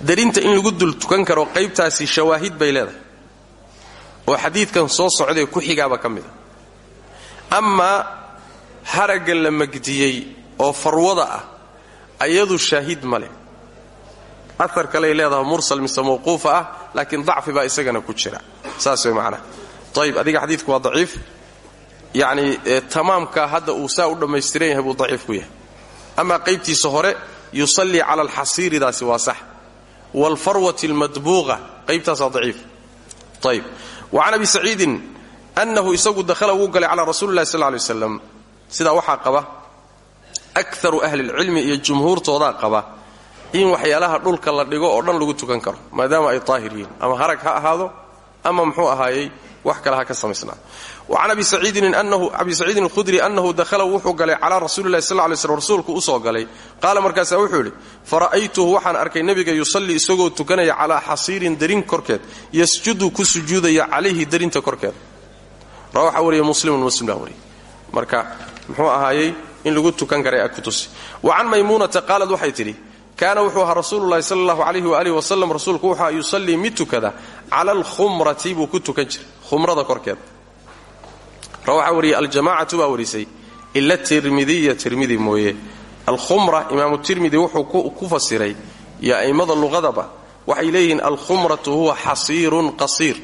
Darinta in lagu dul tukan karo qaybtaasi shawaahid bay leedahay. Oo xadiidkan soo socdae ku xigaaba ka mida amaa haragga la magdiyey oo farwada ah ayadu shaahid ma leh. Aar kaley mursal mise mawquufa ah laakiin dacfi baa isagana ku jira. Saas way macnaha adiga xadiidku waa daciif. Yacni tamaamka hadda uu saa u dhammaystiran yahay buu daciif ku yahay. Amaa qaybtiisa hore yusallii cala alxasiiridaasi waa sax. Waalfarwati almadbuuqa qaybtaasaa daciif. Ayib wa can abi saciidin annahu isagu dakhala wuu galay calaa rasuuli llahi sal lay waslam sidaa waxaa qaba akaru ahlilcilmi iyo jumhuurtoodaa qaba in waxyaalaha dhulka la dhigo oo dhan lagu tukan karo maadaama ay daahir ama harag ha ahaado ama muxuu ahaayey wax kale ha ka samaysnaa wa can abi saciidin alkhudri annahu dakhala wuxuu galay calaa rasuulilahi sal lay slm rasuulku u soo galay qaala markaasaa wuxuu yidhi fara'aytuhu waxaan arkay nebiga yusallii isagoo tukanaya calaa xasiirin darin korkeed yasjudu ku sujuudaya calayhi darinta korkeed waxaa wariya muslimun muslim baa wariya marka muxuu ahaayey in lagu tukan karay ag ku tusi wa can maymuunata qaalad waxay tidhi kaana wuxuu ahaa rasuululahi sal allahu alayhi waaalih wasalam rasuulku wuxua yusallii mid tukada cala alkhumrati buu ku tukan jiray khumrada korkeeda waxaa wariyey aljamacatu baa warisay ila tirmidiya tirmidi mooye. Alkhumra imaamu tirmidi wuxuu ku fasiray iyo a'immada luqadaba waxay leeyihiin alkhumratu huwa xasiirun qasiir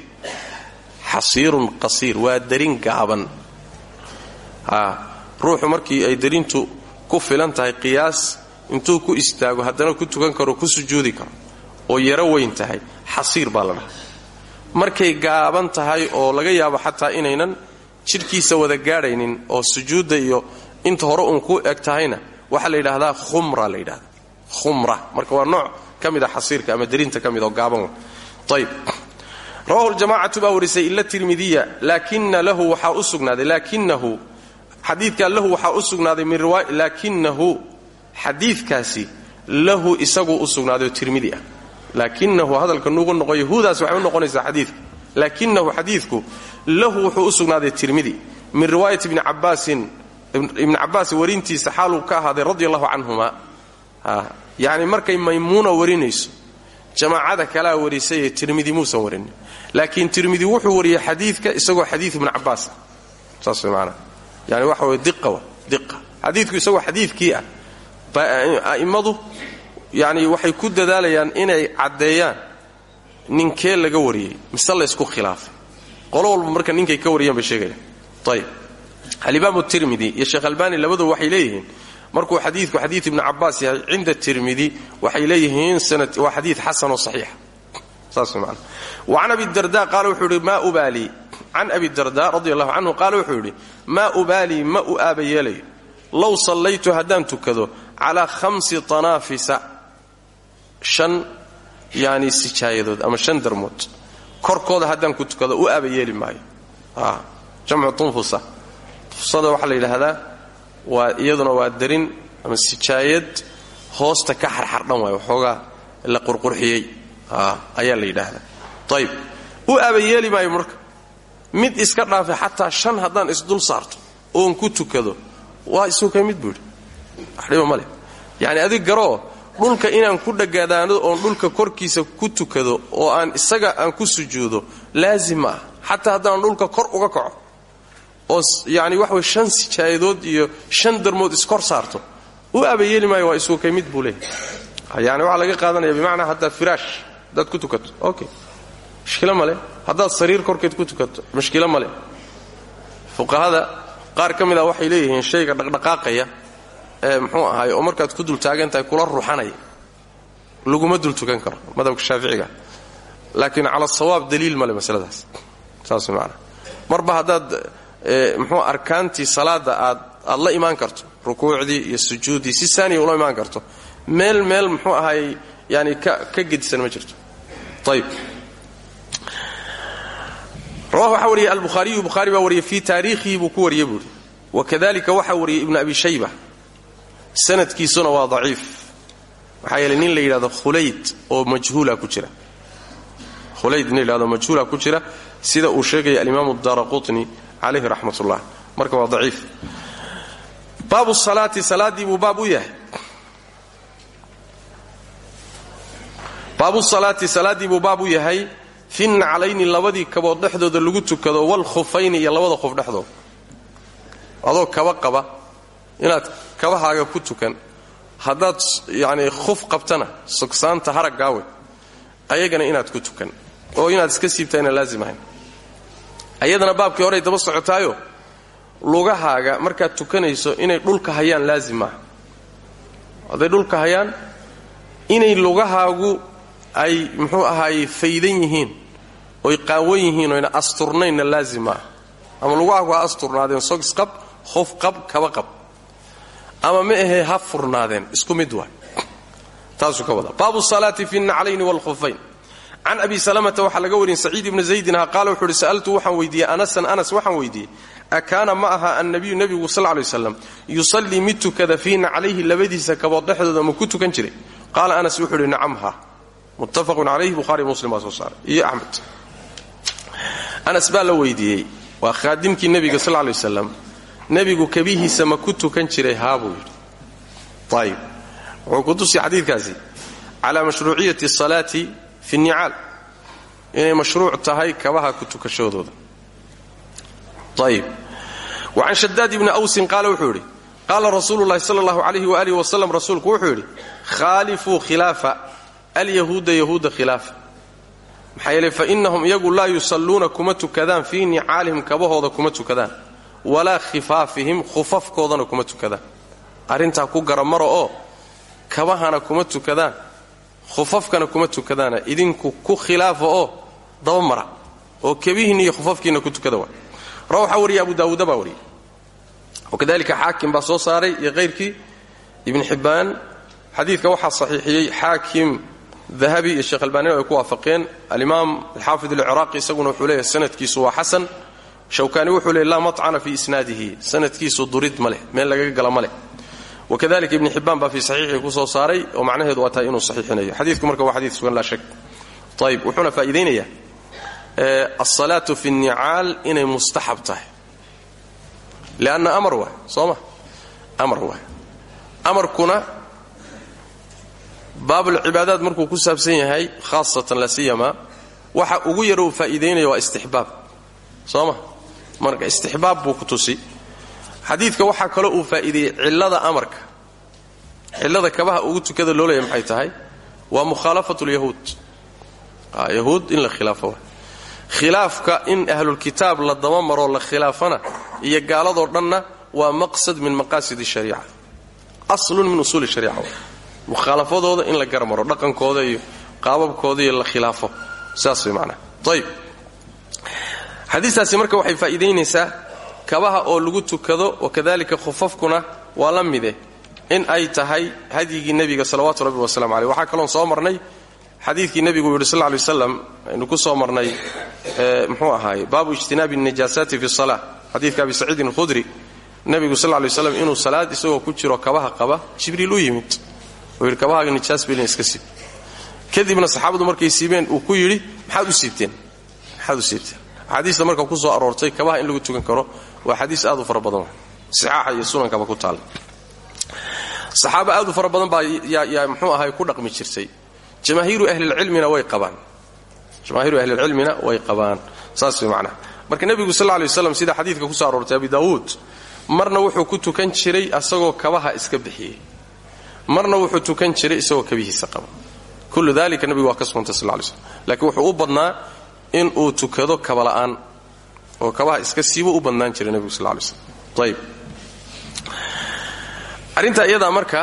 xasiirun qasiir waa darin gaaban. Ruuxu markii ay darintu ku filan tahay qiyaas intuu ku istaago haddana ku tukan karo ku sujuudi karo oo yaro weyn tahay xasiir baa la dhaha. Markay gaaban tahay oo laga yaabo xataa inaynan jidhkiisa wada gaadhaynin oo sujuudda iyo inta hore uun ku eg tahayna waxaa la yidhaahdaa khumra la yidhahda khumra marka waa nooc ka mid a xasiirka ama darinta ka mid oo gaaban. Ayb rawahu ljamacatu baa warisay ila tirmidiya laakina lahu waxaa u sugnaaday laakinahu xadiidkaa lahu waxaa u sugnaaday min riwaaya laakinahu xadiidkaasi lahu isaguu u sugnaaday oo tirmidi ah. Laakinahu hadalka nuugu noqo yahuudaas waxay u noqonaysaa xadiidka. Laakinahu xadiidku lahu wuxuu u sugnaaday tirmidi min riwaayati ibni cabaasin ibni cabbaas warintiisa xaaluu ka ahaaday radi allahu canhuma yacni markay maymuuna warinayso jamaacada kalaa warisayee tirmidi muusan laakiin tirmidi wuxuu wariyey xadiidka isagoo xadiid ibnu cabbaas. Ah saas way maanaa yani waxa weye diqa diqa xadiidku isagoo xadiidkii ah. A'immadu yani waxay ku dadaalayaan inay caddeeyaan ninkee laga wariyey mise laysku khilaafay. Qolo marka ninkay ka wariyeen bay sheegayaan. Ayib alimaamu tirmidi iyo sheekh albani labadu waxay leeyihiin markuu xadiidku xadiid ibnu cabbaas yahay cinda tirmidi waxay leeyihiin waa xadiid xasan oo saxiixa saas man wacan abi darda qaala wuxuu yidhi maa ubaalii can abi darda radi allahu canhu qaala wuxuu yidhi maa ma u aaba yeelayo low sallaytu haddaan tukado calaa khamsi tanaafisa. Shan yani sijaayadood ama shan darmood. Korkooda haddaan ku tukado u aaba yeeli maayo. Jamcu tunfusa. Tunfusada waxaa la yidhaahdaa waa iyaduna waa darin ama sijaayad hoosta ka xarxardhan waay waxoogaa la qurqurxiyey ayaa la yidhaahdaa. Ayib u aaba yeeli maayo marka. Mid iska dhaafay xataa shan haddaan isdul saarto oon ku tukado waa isuka mid buu yidhi waxdhiba ma leh. Yacni adig garoo dhulka inaan ku dhagaadaano oon dhulka korkiisa ku tukado oo aan isaga aan ku sujuudo laazim ma ah. Dhulka kor uga kaco oo yani waxa way shan sijaayadood iyo shan darmood iskor saarto u abayeeli maayo waa isuukay mid buu leeyahy yani waxaa laga qaadanaya bimacnaa haddaad firaash haddaad ku tukato. Okay mushkilo male haddaad sariir korkeed ku tukato. Mushkilo male fuqahada qaar ka mid ah waxay leeyihiin shayga dhaqdhaqaaqaya ee muxuu ahaay oo markaad ku dul taagan tahay kula ruuxanaya laguma dul tukan karo madhabka shaaficiga. Laakiin cala sawaab daliil male masaladaas. Saas maanaa marba haddaad muxuu arkaantii salaada aad aad la imaan karto rukuucdii iyo sujuuddii si saaniya ula imaan karto meel meel muxuu ahaay yani ka gedisan ma jirto waxaa wariyey albukhaariyu bukhaari baa wariyey fii taariikhihi buu ku wariyey buuhi wakadalika waxaa wariyey ibnu abi shayba sanadkiisuna waa daciif. Maxaa yeeley nin la yidhahdo khulayd oo majhuula ku jira. Khulayd nin la yidhahdo majhuula ku jira sida uu sheegaya alimaamu daara qutni calayhi raxmat ullah marka waa daciif. Baabu salaati salaaddii buu baab u yahay baabu salaati salaaddii buu baab u yahay. Fi naclayni labadii kabood dhexdooda lagu tukado walkhufayni iyo labada qof dhexdooda. Adoo kaba qaba inaad kabahaaga ku tukan haddaad yacni khuf qabtana sogsaanta haraggaawe ayagana inaad ku tukan oo inaad iska siibtayna laazim ahayn. Ayadana baabkii horey daba socotaayo lugahaaga markaad tukanayso inay dhulka hayaan laazim maaha hadday dhulka hayaan inay lugahaagu ay muxuu ahaayey faydan yihiin oy qaawan yihiin oyna asturnaynna laazim maaha ama lugahaagu ha asturnaadeen sogs qab hof qab kaba qab. Ama ma ahee ha furnaadeen isku mid waay. Taasuu ka wadaa baabu salaati fi naclayni wlkhufayn can abi salamata waxaa laga warin saciid ibni zaydin ha qaala wuxuu uhi sa'altu waxaan weydiiyey anasan anas waxaan weydiiyey akaana ma aha annabiyu nebigu sal lay waslam yusallii mid tukada fii naclayhi labadiisa kabood dhexdooda ma ku tukan jiray? Qaala muttafaqun calayhi buhari muslim baa soo saaray. Iyo axmed anas baa la weydiiyey. Waa khaadimkii nebiga sal lay waslam nebigu kabihiisa ma ku tukan jiray haa buu yidhi. Ayib wuxuu ku tusi xadiidkaasi. Calaa mashruuciyati asalaati fi nnicaal inay mashruuc tahay kabaha ku tukashadooda. Ayib wa can shadaad ibni awsin qaala wuxuu yidhi qaala rasuulu llahi alyahuuda yahuuda khilaafa maxaa yeeley fa innahum iyagu laa yusalluuna kuma tukadaan fii nicaalihim kabahooda kuma tukadaan walaa khifaafihim khufafkoodana kuma tukadaan. Arrintaa ku garamaro oo kabahana kuma tukadaan khufafkana kuma tukadaana. Idinku ku khilaafa oo dabamara oo kebihiinna iyo khufafkiinna ku tukada wariya abu daawuuda baa wariyey. Wakadalika xaakim baa soo saaray iyo kayrkii ibn xibbaan xadiidka waxaa saxiixiyey xaakim dahabi iyo sheekh albaanina ay ku waafaqeen. Alimaam alxaafid alciraaqi isaguna wuxuu leeyahay sanadkiisu waa xasan. Shawkaani wuxuu leey laa macna fi isnaadihi. Sanadkiisu durid ma leh meel lagaga gala ma leh. Wakadalika ibni xibbaan baa fii saxiixii ku soo saaray oo macnaheedu waa tahay inuu saxiixinayo. Xadiidku marka waa xadiid sugan laa shak ayib wuxuuna faa'iidaynayaa alsalaatu fi nnicaal inay mustaxab tahay. Lianna amar waay soo ma? Amar waay. Amarkuna baabulcibaadaad markuu ku saabsan yahay khaasatan la siyama waxa ugu yar uu faa'iidaynaya waa istixbaab. Soo ma marka istixbaab buu ku tusi. Xadiidka waxaa kaloo uu faa'iideeyey cillada amarka. Cillada kabaha ugu tukada loo leeyahy maxay tahay? Waa mukhaalafatu lyahuud yahuud in la khilaafo. Khilaafka in ahlulkitaab la daba maroo la khilaafana iyo gaaladoo dhanna waa maqsad min maqaasid shariica. Aslun mukhaalafadooda in la garmaro dhaqankooda iyo qaababkooda iyo la khilaafo. Saas way macnaha ayb xadiistaasi marka waxay faa'iidaynaysaa kabaha oo lagu tukado wakadalika khufafkuna waa la mide in ay tahay hadyigii nebiga salawaatu rabbi wasalamu aleyh waxaa kaloon soo marnay xadiidkii nebigu yidhi sal lay slam aynu ku soo marnay mxuu ahaay baabu ijtinaabi najaasaati fi sala xadiidka abi saciidin alkhudri nebigu sal lay slam inuu salaad isagoo ku jiro kabaha qaba jibriil u yimid uu yidhi kabahaaga nijaas belin iska siib kadibna saxaabadu markay siibeen uu ku yidhi maxaad u siibteen? Maxaad u siibteen? Axaadiista marka ku soo aroortay kabaha in lagu tukan karo waa xadiis aad u fara badan sixaaxa iyo sunankaba ku taala saxaabo aad u fara badan baa yaa mxuu ahay ku dhaqmi jirtay. Jamaahiiru ahlilcilmina way qabaan. Jamaahiiru ahlilcilmina way qabaan. Saas way macnaha. Marka nebigu sal lla lay waslam sida xadiidka ku soo aroortay abi daawuud marna wuxuu ku tukan jiray asagoo kabaha iska bixiyey marna wuxuu tukan jiray isagoo kabihiisa qaba kullu dalika nebigu waa ka sugantay sal lay slm laakiin wuxuu u badnaa in uu tukado kabala'aan oo kabaha iska siibo u badnaan jiray nebigu sal lay slm ayb arrinta iyadaa marka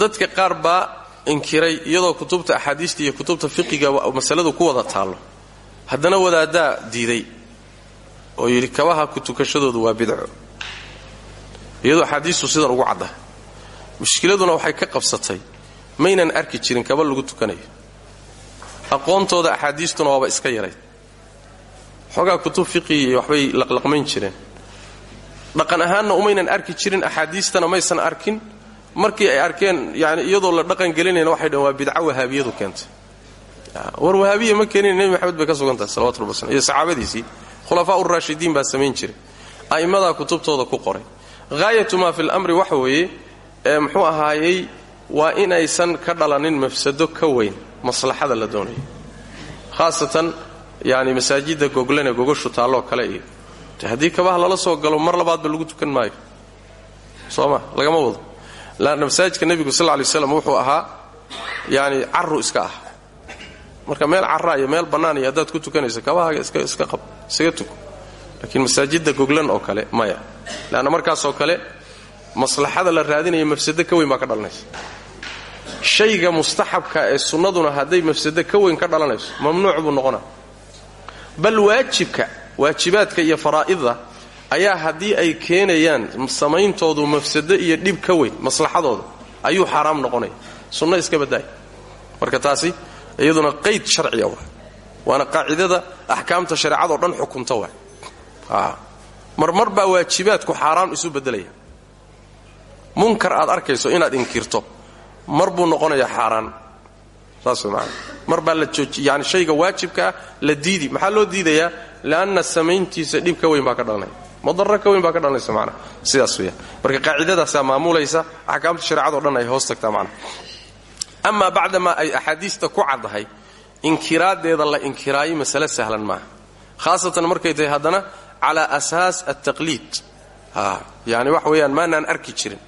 dadka qaar baa inkiray iyadoo kutubta axaadiista iyo kutubta fiqiga masaladu ku wada taallo. Haddana wadaaddaa diiday oo yidhi kabaha ku tukashadoodu waa bidco. Iyadoo axaadiistu sidan ugu cadda mushkiladuna waxay ka qabsatay. Maynan arki jirin kaba lagu tukanayo. Aqoontooda axaadiistuna waaba iska yarayd. Xoogaa kutub fiqiga iyo waxbay laqlaqmayn jireen. Dhaqan ahaanna umaynan arki jirin axaadiistana maysan arkin. Markii ay arkeen yani iyadoo la dhaqan gelinayna waxay dhaheen waa bidca wahaabiyadu keentay. War wahaabiya ma keenin nebi maxamed bay ka sugan tahay salawatu rabbi waslm iyo saxaabadiisii khulafaa urashidiin baa samayn jiray. A'immadaa kutubtooda ku qoray. Haayatu maa fi lamri waxa ee muxuu ahaayey waa inaysan ka dhalanin mafsado ka weyn maslaxada la doonayo khaasatan yani masaajidda goglane gogoshu taalloo kale iyo haddii kabaha lala soo galo mar labaadba lagu tukan maayo. Soo ma lagama wado. Laanna masaajidka nebigu sal lay slam wuxuu ahaa yani carru iska ah. Marka meel carraa iyo meel bannaan iyo haddaad ku tukanayso kabahaaga iska qab isaga tuko. Laakiin masaajidda goglan oo kale maya. Leanna markaasoo kale maslaxada la raadinaya mafsado ka weyn baa ka dhalanaysa. Shayga mustaxabka ee sunnaduna hadday mafsado ka weyn ka dhalanayso mamnuuc buu noqona bal waajibka waajibaadka iyo faraa'idda ayaa haddii ay keenayaan samayntoodu mafsado iyo dhib ka weyn maslaxadooda ayuu xaaraam noqonaya. Sunno iska baddaaya marka taasi iyaduna qayd sharciya waa. Waana qaacidada axkaamta shareecadoo dhan xukunta waa. Marmar baa waajibaadku xaaraam isu beddelaya munkar aad arkayso inaad inkirto. Mar buu noqonayaa xaaraan. Saas way mar baa la shayga waajibkaa la diidi. Maxaa loo diidayaa? Leanna samayntiisa dhib weyn baa ka dhalanaya. Madaro ka weyn baa ka dhalanaysa manaa sidaas weyaan marka qaacidadaasaa maamulaysa axkaamta shareecado dhan ay hoos tagtaa macnaha amaa bacdamaa ay axaadiista ku caddahay inkiraaddeeda la inkiraayo masale sahlan maaha. Khaasatan markay tahay haddana calaa asaas altaqliid yani wax weeyaan maanaan arki jirin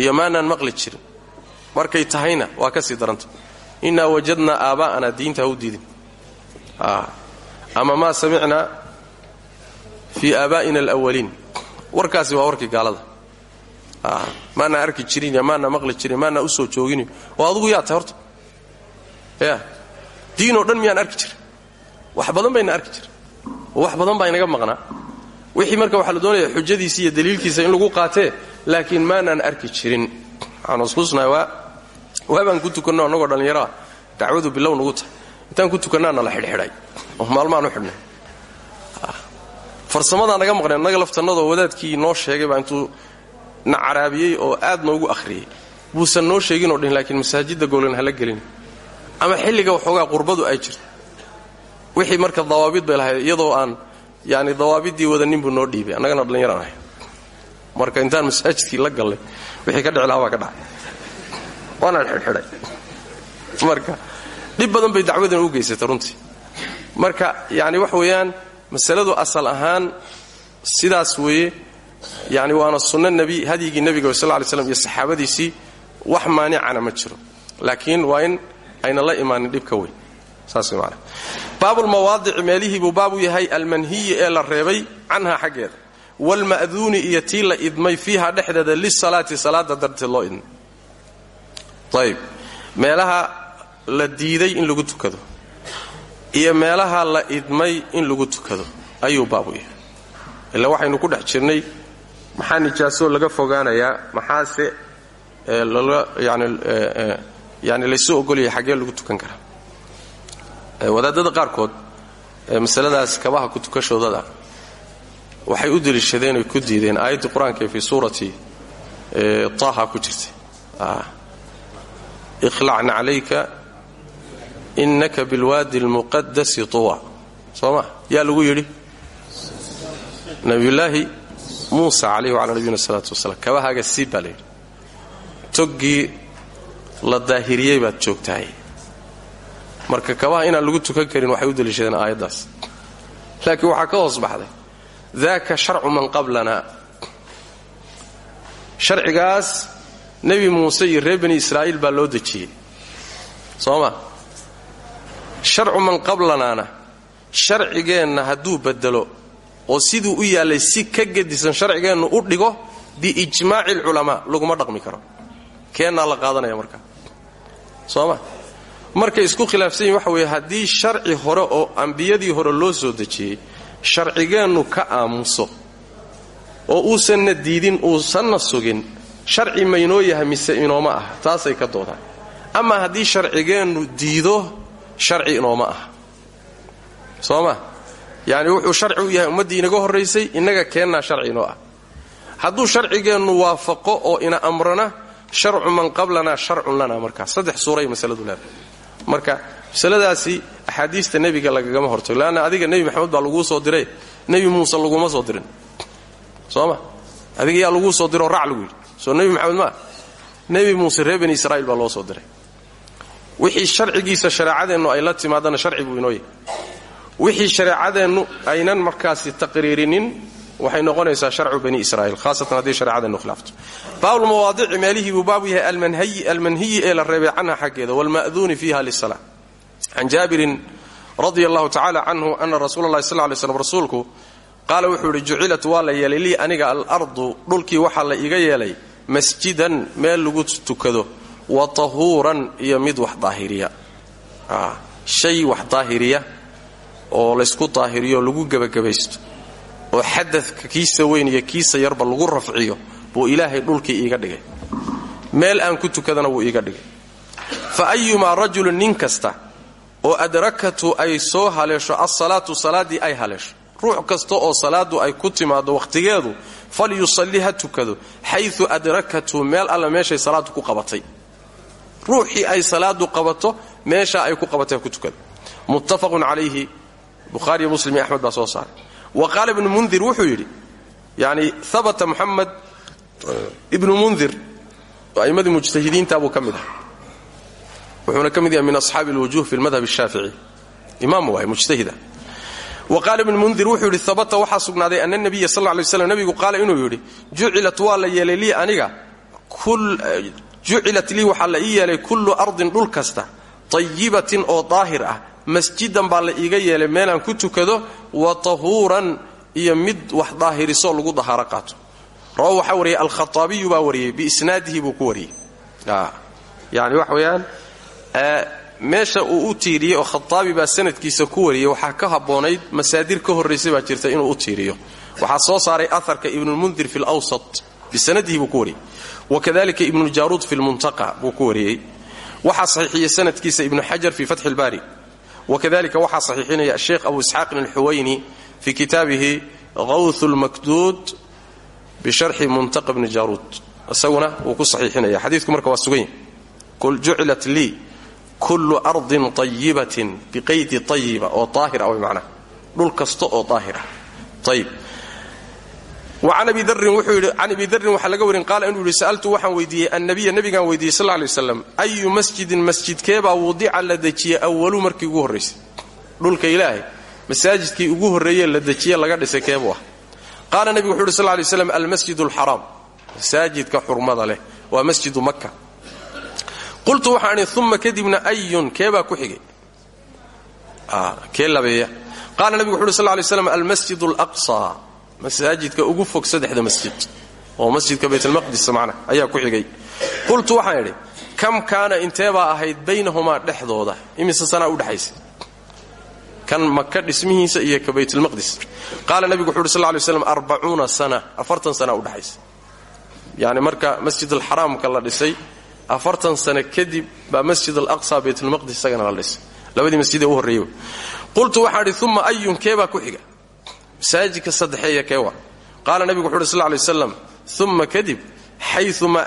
iyo maanaan maqli jirin. Markay tahayna waa ka sii daranta. Innaa wajadnaa aabaa'ana diinta ha u diidin. Ama maa samicnaa fii aabaa'ina alawaliin warkaasi waa warkii gaalada. Maanaa arki jirin iyo maanaa maqli jirin maanaa u soo joogini oo adugu yaa tahay horta. Ya diinoo dhan miyaan arki jirin? Wax badan bayna arki jirin. Oo wax badan baa inaga maqnaa. Wixii marka waxaa la doonaya xujadiisa iyo daliilkiisa in lagu qaatee laakiin maanaan arki jirin. Waabaan ku tukanno annagoo dhallinyaraah dacwadu bilow nugu tahay. Intaan ku tukannaana la xidhxidhay. Oo maalmaan u xidhnay farsamadaa naga maqnay annaga laftannadoo wadaadkii noo sheegay baa intuu na caraabiyey oo aad noogu akhriyey. Buusan noo sheeginoo dhin laakiin masaajidda goolan hala gelin. Ama xilliga waxoogaa qurbadu ay jirto wixii marka dawaabid bay lahayd iyadoo aan yani dawaabiddii wadanin buu noo dhiibay. Annagana dhallinyaraan ahay marka intaan masaajidkii la gallay wixii ka dhici lahaa baa ka dhacay. Waanaan xidhxidhay. Marka dhib badan bay dacwadan u geysatay runtii. Marka yani wax weeyaan masaladu asal ahaan sidaas weeye yani waana sunno nebi hadyigii nebiga sal ly slam iyo saxaabadiisii wax maanicana ma jiro. Laakiin waa in ayna la imaanin dhibka weyn. Saas man baabulmawaadici meelihii buu baabu yahay almanhiyi ee la reebay canha xaggeeda waalma'duuni iyo tii la idmay fiiha dhexdeeda lisalaati salaada darteed loo idmay ayb meelaha la diiday in lagu tukado iyo meelaha la idmay in lagu tukado ayuu baabu yahay. Ila waxaynu ku dhex jirnay maxaa nijaasoo laga fogaanayaa maxaase yani laysu ogolyahay xaggee lagu tukan karaa wadaadada qaarkood masaladaas kabaha ku tukashoodada waxay u deliishadeen oy ku diideen aayaddii qur'aanka fii suurati taaha ku jirtay. Ikhlacna calayka innaka bilwaadi almuqadasi tuwa. Soo ma yaa lagu yidhi? Nabiyullaahi muusa calayhi wacala nabiyina salaatu wasalaam kabahaaga siib baa layidhi la daahiriyey baad joogtahay. Marka kabaha inaan lagu tukan karin waxay u deliishadeen aayaddaas. Laakiin waxaa ka hoos baxday daaka sharcu man qablana sharcigaas nebi muuse iyo reer bani israa'iil baa loo dejiyey soo ma sharcu man qablanaana sharcigeenna hadduu bedelo oo siduu u yaallay si ka gedisan sharcigeennu u dhigo biijmaaci alculamaa laguma dhaqmi karo keennaa la qaadanaya markaa soo ma markay isku khilaafsan yihiin waxa weeye haddii sharci hore oo ambiyadii hore loo soo dejiyey sharcigeennu ka aamuso oo uusanna diidin uusanna sugin sharci maynoo yahay mise inooma aha? Taasay ka doodaan. Ama haddii sharcigeennu diido sharci inooma aha. Soo ma? Yacni wuxuu sharci u yahay ummaddii inaga horraysay innaga keennaa sharci inoo ah. Hadduu sharcigeennu waafaqo oo ina amrana sharcu man qablanaa sharcun lana markaa. Saddex suuray masaladu leedahay marka masaladaasi axaadiista nebiga lagagama hortago. Leanna adiga nebi maxamed baa laguu soo diray. Nebi muuse laguma soo dirin. Soo ma? Adiga yaa laguu soo diroo rac lagu yidhi. Soo nebi maxamed maa nebi muuse reer bani israa'iil baa loo soo diray. Wixii sharcigiisa shareecadeennu ay la timaadana sharci buu inoo yahay. Wixii shareecadeennu aynan markaasi taqriirinin waxay noqonaysaa sharcu bani israa'iil haasatan haddii shareecadeennu khilaafto baabulmawaadici meelihii buu baabu yahay almanhiyi ee la reebay canha xaggeeda waalma'duuni fiiha lisala can jaabirin radia allahu tacala canhu ana rasuula allahi sal lay slam rasuulku qaala wuxuu yidhi jucilat la yeelay lii aniga alardu dhulkii waxaa la iga yeelay masjidan meel lagu tukado wa tahuuran iyo mid wax daahiriya. Shay wax daahiriya oo laysku daahiriyo lagu gebagabaysto oo xadadka kiisa weyn iyo kiisa yarba lagu rafciyo buu ilaahay dhulkii iiga dhigay. Meel aan ku tukadana wuu iiga dhigay. Fa ayumaa rajulun nin kasta oo adrakatu ay soo haleesho alsalaatu salaaddii ay haleesho. Ruux kasta oo salaadu ay ku timaado wakhtigeedu falyusalli ha tukado xayu adrakatu meel alla meeshay salaadu ku qabatay. Ruuxii ay salaadu qabato meeshaa ay ku qabatay ha ku tukado. Muttafaqun calayhi bukhaariyo muslim iyo axmed saaray wa qaala ibnu mundir wuxuu yidhi yani habata muxamed ibnu mundir a'immadii mujtahidiinta buu ka mid ah. Wuxuuna ka mid yahay min asxaabi alwujuh fi lmadhab ashaafici imaam waay mujtahida. Wa qaala ibnu mundir wuxuu yidhi habata waxaa sugnaaday ana nabiya sal ly slam nebigu qaala inuu yidhi jucilat waa la yeelay lii aniga jucilat lii waxaa la ii yeelay kullu ardin dhul kasta tayibatin oo daahir ah masjidan baa la yeelay meelaan ku tukado wa tahuuran iyo mid wax daahirisoo lagu dahaaro qaato. Rawa waxaa wariyay alkhaaabiyu baa wariyey biisnaadihi buu ku wariyey. Yani waxa weeyaan meesha uu u tiiriyey oo khataabi baa sanadkiisa ku wariyey waxaa ka habboonayd masaadir ka horraysay baa jirta inuu u tiiriyo. Waxaa soo saaray aharka ibnulmundir fi lwsat bisanadihi buu ku wariyey. Wakadalika ibnuljaruud fi lmuntaqa buu ku wariyey. Waxaa saxiixiyey sanadkiisa ibnu xajar fi fatxi lbaari wakadalika waxaa saxiixinaya asheekh abu isxaaqin alxuwayni fi kitaabihi qawthu lmakduud bisharxi muntaqa bni jaruud isaguna wuu ku saxiixinaya xadiidku marka waa sugan yahy jucilat lii kullu ardin tayibatin biqaydi tayiba oo daahir ah way macnaha dhul kasta oo daahir ah ayib wacan abi darin yidhi waxaa laga warin. Qaala inuu yidhi sa'altu waxaan weydiiyey annabiya nabigaan weydiiyey sal lay ayu masjidin masjidkeebaa wudica la dejiyey awalu markii ugu horraysay dhulka ilaahay masaajidkii ugu horreeye la laga dhisay keebuu ah. Qaala nebigu wuxu uhi sal ly slam almasjid alxaraam masaajidka xurmada leh waa masjidu maka qultu waxaan idhi uma kadibna ayun keebaa ku xigay. Kee labeeya? Qaala nebigu wuxu uhi sal lay slam almasjid alaqsa masaajidka ugu fog saddexda masjid oo masjidka baytlmaqdis macna ayaa ku xigay. Qultu waxaan idhi kam kaana inteebaa ahayd baynahumaa dhexdooda? Imise sanaa udhexaysa kan maka dhismihiisa iyo ka baytlmaqdis qaala nebigu wuxu uhi sal lay slam arbacuuna sana afartan sana udhexaysa yani marka masjid alxaraamka la dhisay afartan sano kadib baa masjid alaqsa baytlmaqdis isagana la dhisay. Labadii masjidee u horreeyey qultu waxaan idhi uma ayun keebaa ku xiga masaajidka saddexeeya keewa qaala nebigu wuxu uhi sal lay waslam uma kadib xayumaa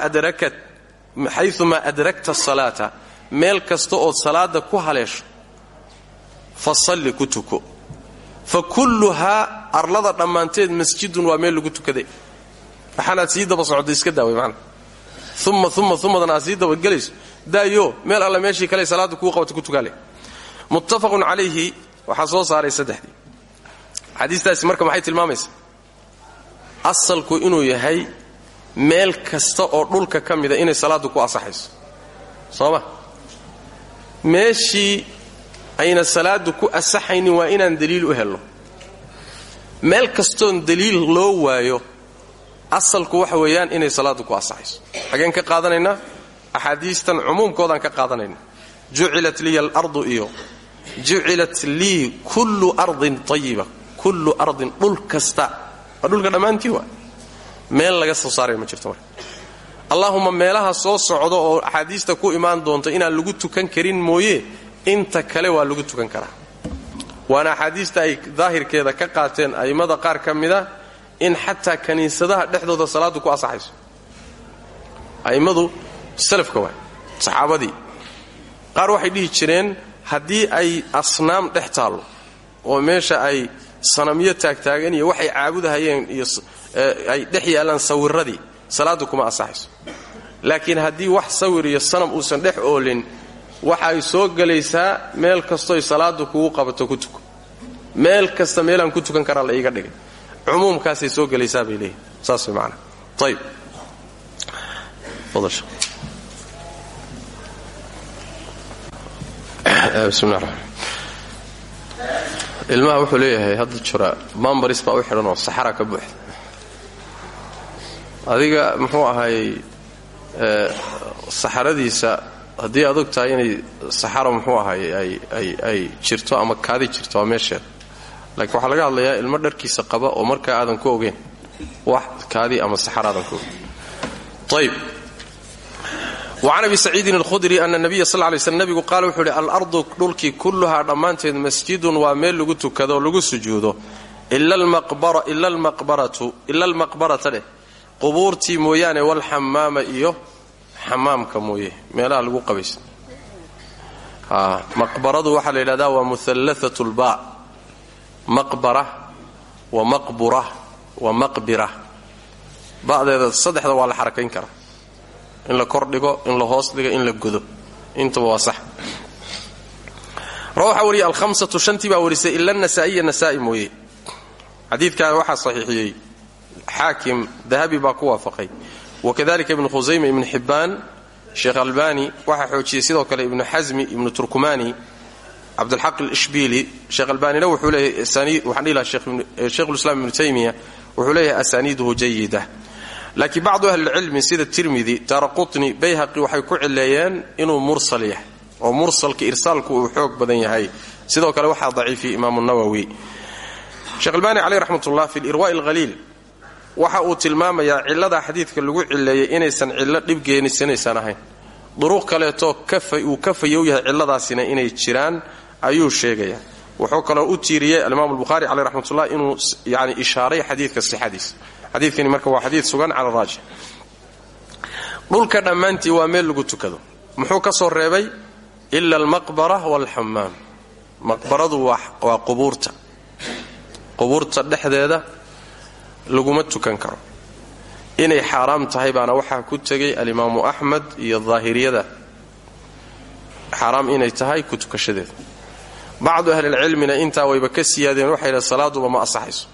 adrakta salaata meel kasta ood salaada ku haleesho fa salli ku tuko. Fa kulluhaa arlada dhammaanteed masjidun waa meel lagu tukaday. Waxaanaad sii daba socda iska daaway man uma uma umadan aad sii dabagelayso daayo meel alle meeshii kale salaada kuu qabata ku tukaale. Muttafaqun calayhi waxaa soo saaray saddexdii xadiistaasi marka maxay tilmaamaysaa asalku inuu yahay meel kasta oo dhulka ka mida inay salaaddu ku asaxayso soo ma meeshii ayna salaaddu ku asaxaynin waa inaan daliil u helno. Meel kastoon daliil loo waayo asalku waxa weeyaan inay salaaddu ku asaxayso xageen ka qaadanaynaa axaadiistan cumuumkoodaan ka qaadanayna. Jucilat liya alardu iyo jucilat lii kullu ardin ayiba kullu ardin dhul kasta. Dhulka dhammaantii waa. Meel laga soo saaraya ma jirto marka. Meelaha soo socda oo axaadiista ku imaan doonta inaan lagu tukan karin mooye inta kale waa lagu tukan karaa. Waana axaadiista ay daahirkeeda ka qaateen a'immada qaar ka mida in xataa kiniisadaha dhexdooda salaaddu ku asaxayso a'immadu salafka waay saxaabadii. Qaar waxay dhihi jireen haddii ay asnaam dhex taallo oo meesha ay sanamyo taagtaagan iyo waxay caabudahayeen iyo ay dhex yaallaan sawiradii. Salaaddu kuma asaxayso laakiin haddii wax sawir iyo sanam uusan dhex oolin waxay soo gelaysaa meel kastoy salaaddu kugu qabato ku tuko. Meel kasta meelaan ku tukan karaa la iiga dhigay. Cumuumkaasay soo gelaysaa bay leeyihiin saas way macanaa ayib fadal bismillah raxmaan ilmaha wuxuu leeyahay hadda jira mambaris baa u oo saxara ka buuxda adiga muxuu ahay saxaradiisa haddii aad og tahay inay saxara muxuu ahay ay jirto ama kaadi jirto waa laakiin waxaa laga hadlayaa ilmo dharkiisa qaba oo markaa aadan ku ogeyn wax kaadi ama saxara ku ogeyn wacan abi saciidin alkhudri ana nabiya sal lay slm nabigu qaala wuxuu uhi alardu dhulkii kulluhaa dhammaanteed masjidun waa meel lagu tukado oo lagu sujuudo ila almaqbarata dheh qubuurtii mooyaane walxamaama iyo xamaamka mooye meelaha lagu qabaysa maqbaradu waxaa la yidhahdaa waa muhallaat lba maqbara wa maqbura wa maqbira ba'deeda saddexda waa la xarakayn karaa in la kordhigo in la hoos dhigo in la godo intaba waa sax. Waxaa wariye alhamsatu shantii baa warisay ila nasaa'iya nasaa'i mooye. Xadiidkan waxaa saxiixiyey. Xaakim dahabi baa ku waafaqay. Wakadalika ibnu khusayma ibnu xibbaan sheekh albani waxaa xoojiyey sidoo kale ibnu xasmi ibnu turkumani cabdulxaq alishbiili sheekh albanina wuxuu leeyahay waxaan dhihi lahaa sheikhulislaam ibnu taymiya wuxuu leeyahay asaaniiduhu jayida laakiin bacdu ahlilcilmi sida tirmidi daaraqutni bayhaqi waxay ku cileeyeen inuu mursal yahay oo mursalka irsaalku uu xoog badan yahay. Sidoo kale waxaa daciifiyey imaamu nawowi sheekh albani caleyh raxmatullah fi lirwaa'i alhaliil waxa uu tilmaamayaa cillada xadiidka lagu cileeyey inaysan cillo dhibgeenisanaysan ahayn. Duruq kaleetoo uu ka fayow yahay cilladaasina inay jiraan ayuu sheegayaa. Wuxuu kaloo u tiiriyey alimaam albukhaari caleyh raxmatullah inuu yani ishaaray xadiidka sixadiisa xadiidkani marka waa xadiid sugan cala raajix dhulka dhammaantii waa meel lagu tukado. Muxuu ka soo reebay? Ila almaqbara waalxamaam maqbaradu waa qubuurta. Qubuurta dhexdeeda laguma tukan karo. Inay xaaraam tahay baana waxaa ku tegay alimaamu axmed iyo daahiriyada. Xaaraam inay tahay ku tukashadeeda bacdu ahlilcilmina intaa wayba ka siyaadeen waxay dhahen salaaduba ma asaxayso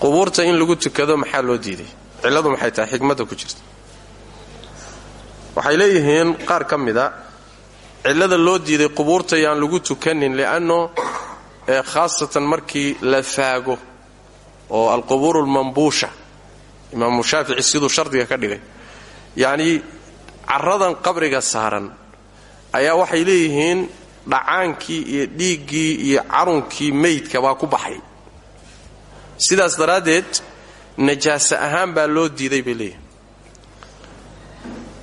qubuurta in lagu tukado maxaa loo diiday? Cilladu maxay tahay? Xikmadda ku jirta. Waxay leeyihiin qaar ka mida cillada loo diiday qubuurta yaan lagu tukanin li'anno khaasatan markii la faago oo alqubuur almambuusha imaamu shaafici siduu shardiga ka dhigay. Yacnii caradan qabriga saaran ayaa waxay leeyihiin dhacaankii iyo dhiiggii iyo carunkii meydka baa ku baxay sidaas daraaddeed najaase ahaan baa loo diiday bay leeyihiin.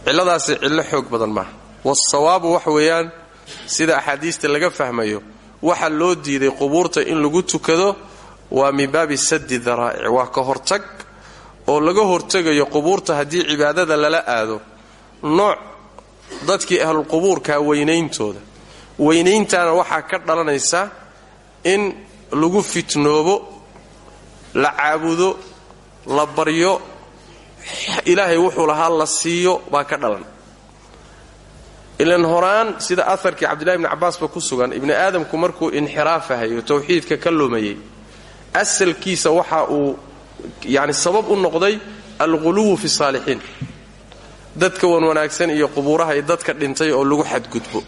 Cilladaasi cillo xoog badan maaha wasawaabu wax weeyaan sida axaadiista laga fahmayo waxa loo diiday qubuurta in lagu tukado waa min baabi sadi daraa'ic. Waa ka hortag oo laga hortegayo qubuurta haddii cibaadada lala aado. Nooc dadkii ahlulqubuurkaa weynayntooda. Weynayntaana waxaa ka dhalanaysa in lagu fitnoobo la caabudo la baryo ilaahay wuxuu lahaa la siiyo baa ka dhalan. Ilan horaan sida aharkii cabdillahi bni cabbaasba ku sugan ibni aadamku markuu inxiraafahayo towxiidka ka lumayey asalkiisa waxa uu yani sabab u noqday alghuluwu fi saalixiin. Dadka wan wanaagsan iyo qubuuraha dadka dhintay oo lagu xadgudbo.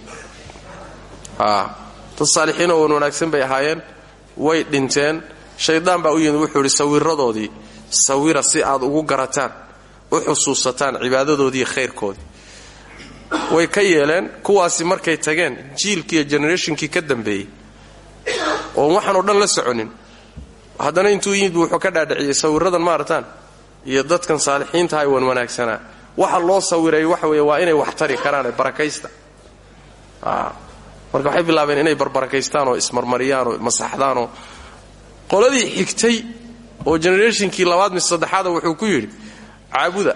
Dad saalixiinoo wan wanaagsan bay ahaayeen way dhinteen shaydaan baa u yimid wuxuu idhi sawiradoodii sawira si aad ugu garataan u xusuusataan cibaadadoodii khayrkoodii. Way ka yeeleen kuwaasi markay tageen jiilkii iyo generationkii ka dambeeyey. Oon waxaanoo dhan la soconin. Haddana intuu yimid wuxuu ka dhaadhiciyey sawiradan maarataan iyo dadkan saalixiintaha wan wanaagsanaa waxa loo sawiray waxa weeye waa inay wax tari karaane barakaysta. Marka waxay bilaabeen inay barbarakaystaan oo ismarmariyaan oo masaxdaan oo qoladii xigtay oo generationkii labaad mise saddexaada wuxuu ku yidhi caabuda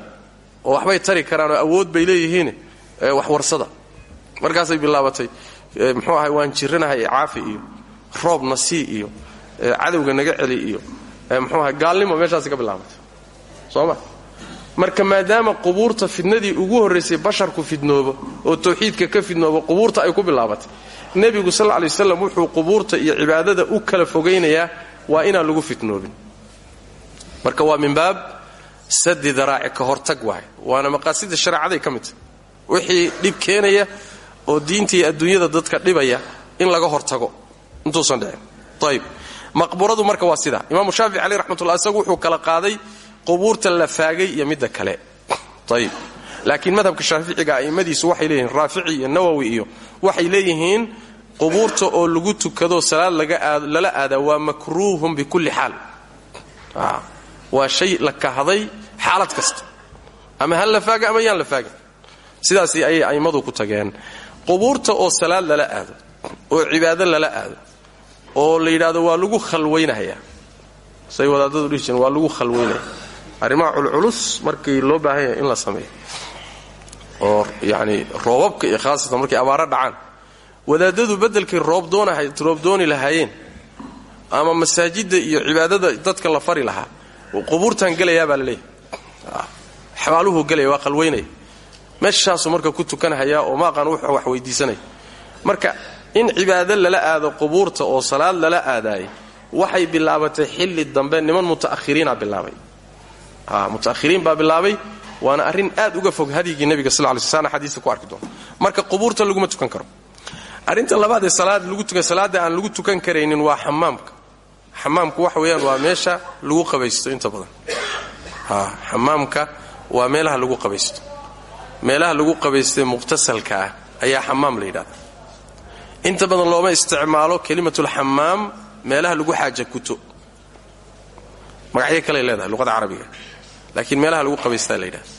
oo waxbay tari karaan oo awood bay leeyihiin wax warsada. Markaasay bilaabatay muxuu ahay waan jiranahay caafi iyo roob nasii iyo cadowga naga celi iyo muxuu ahay gaalnimo meeshaasi ka bilaabatay. Soo ma? Marka maadaama qubuurta fidnadii ugu horraysay basharku fidnoobo oo tawxiidka ka fidnoobo qubuurta ay ku bilaabatay. Nebigu sal lay waslam wuxuu qubuurta iyo cibaadada u kala fogaynayaa waa inaan lagu fitnoobin. Marka waa min baab sadi daraaci ka hortag waay. Waana maqaasida shareecaday ka midta wixii dhib keenaya oo diinta iyo adduunyada dadka dhibaya in laga hortago. Intuusan dhicin. Ayb maqburadu marka waa sidaa imaamu shaafici caleyh raxmatullah isagu wuxuu kala qaaday qubuurta la faagay iyo midda kale. Ayb laakiin madhabka shaaficiga a'immadiisu waxay leeyihiin raafici iyo nawowi iyo waxay leeyihiin qubuurta oo lagu tukado salaad lala aadaa waa makruuhun bikulli xaal. Waa shay la kahday xaalad kasta. Ama hal la faaga ama yaan la faagin sidaas ayay a'immadu ku tageen. Qubuurta oo salaad lala aado oo cibaado lala aado oo la yidhaahdo waa lagu khalwaynaya say wadaadadu dhihi jireen waa lagu khalwaynaya arrimaha culculus markii loo baahan in la sameeyo oo yacni roobabka iyo khaasatan markay abaaro dhacaan wadaadadu beddelkay roobdooni lahaayeen ama masaajidda iyo cibaadada dadka la fari lahaa qubuurtan gelayaa baa la leeyahay. Xabaaluhu gelaya waa khalwaynaya meeshaasuu marka ku tukanhayaa oo maaqaan wuxuu wax weydiisanaya. Marka in cibaado lala aado qubuurta oo salaad lala aadaayay waxay bilaabatay xilli dambe niman muta'ahiriina bilaabay. Muta'ahiriin baa bilaabay waana arrin aad uga fog hadyigii nebiga sal ly sl xadiista ku arki doona. Marka qubuurta laguma tukan karo arrinta labaad ee salaad lagu tukan salaadda aan lagu tukan karaynin waa xamaamka. Xamaamku waxa weeyaan waa meesha lagu qabaysto inta badan. Xamaamka waa meelaha lagu qabaysto. Meelaha lagu qabaystee muqtasalka ah ayaa xamaam la yidhahda inta badan looma isticmaalo kelimatulxamaam meelaha lagu xaaja kuto. Magacyo kaley leedahay luqada carabiga. Laakiin meelaha lagu qabaystaa la yidhahda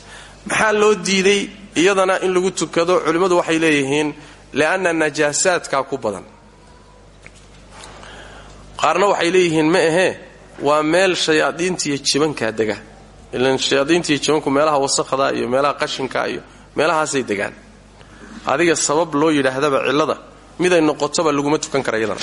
maxaa loo diiday iyadana in lagu tukado? Culimmadu waxay leeyihiin li'anna najaasaadkaa ku badan qaarna waxay leeyihiin ma ahee waa meel shayaadiinta iyo jibankaa dega ilan shayaadiinta iyo jibanku meelaha wasakhda iyo meelaha qashinka iyo meelahaasay degaan adiga sabab loo yidhaahdaba cillada miday noqotoba laguma tukan kara iyadana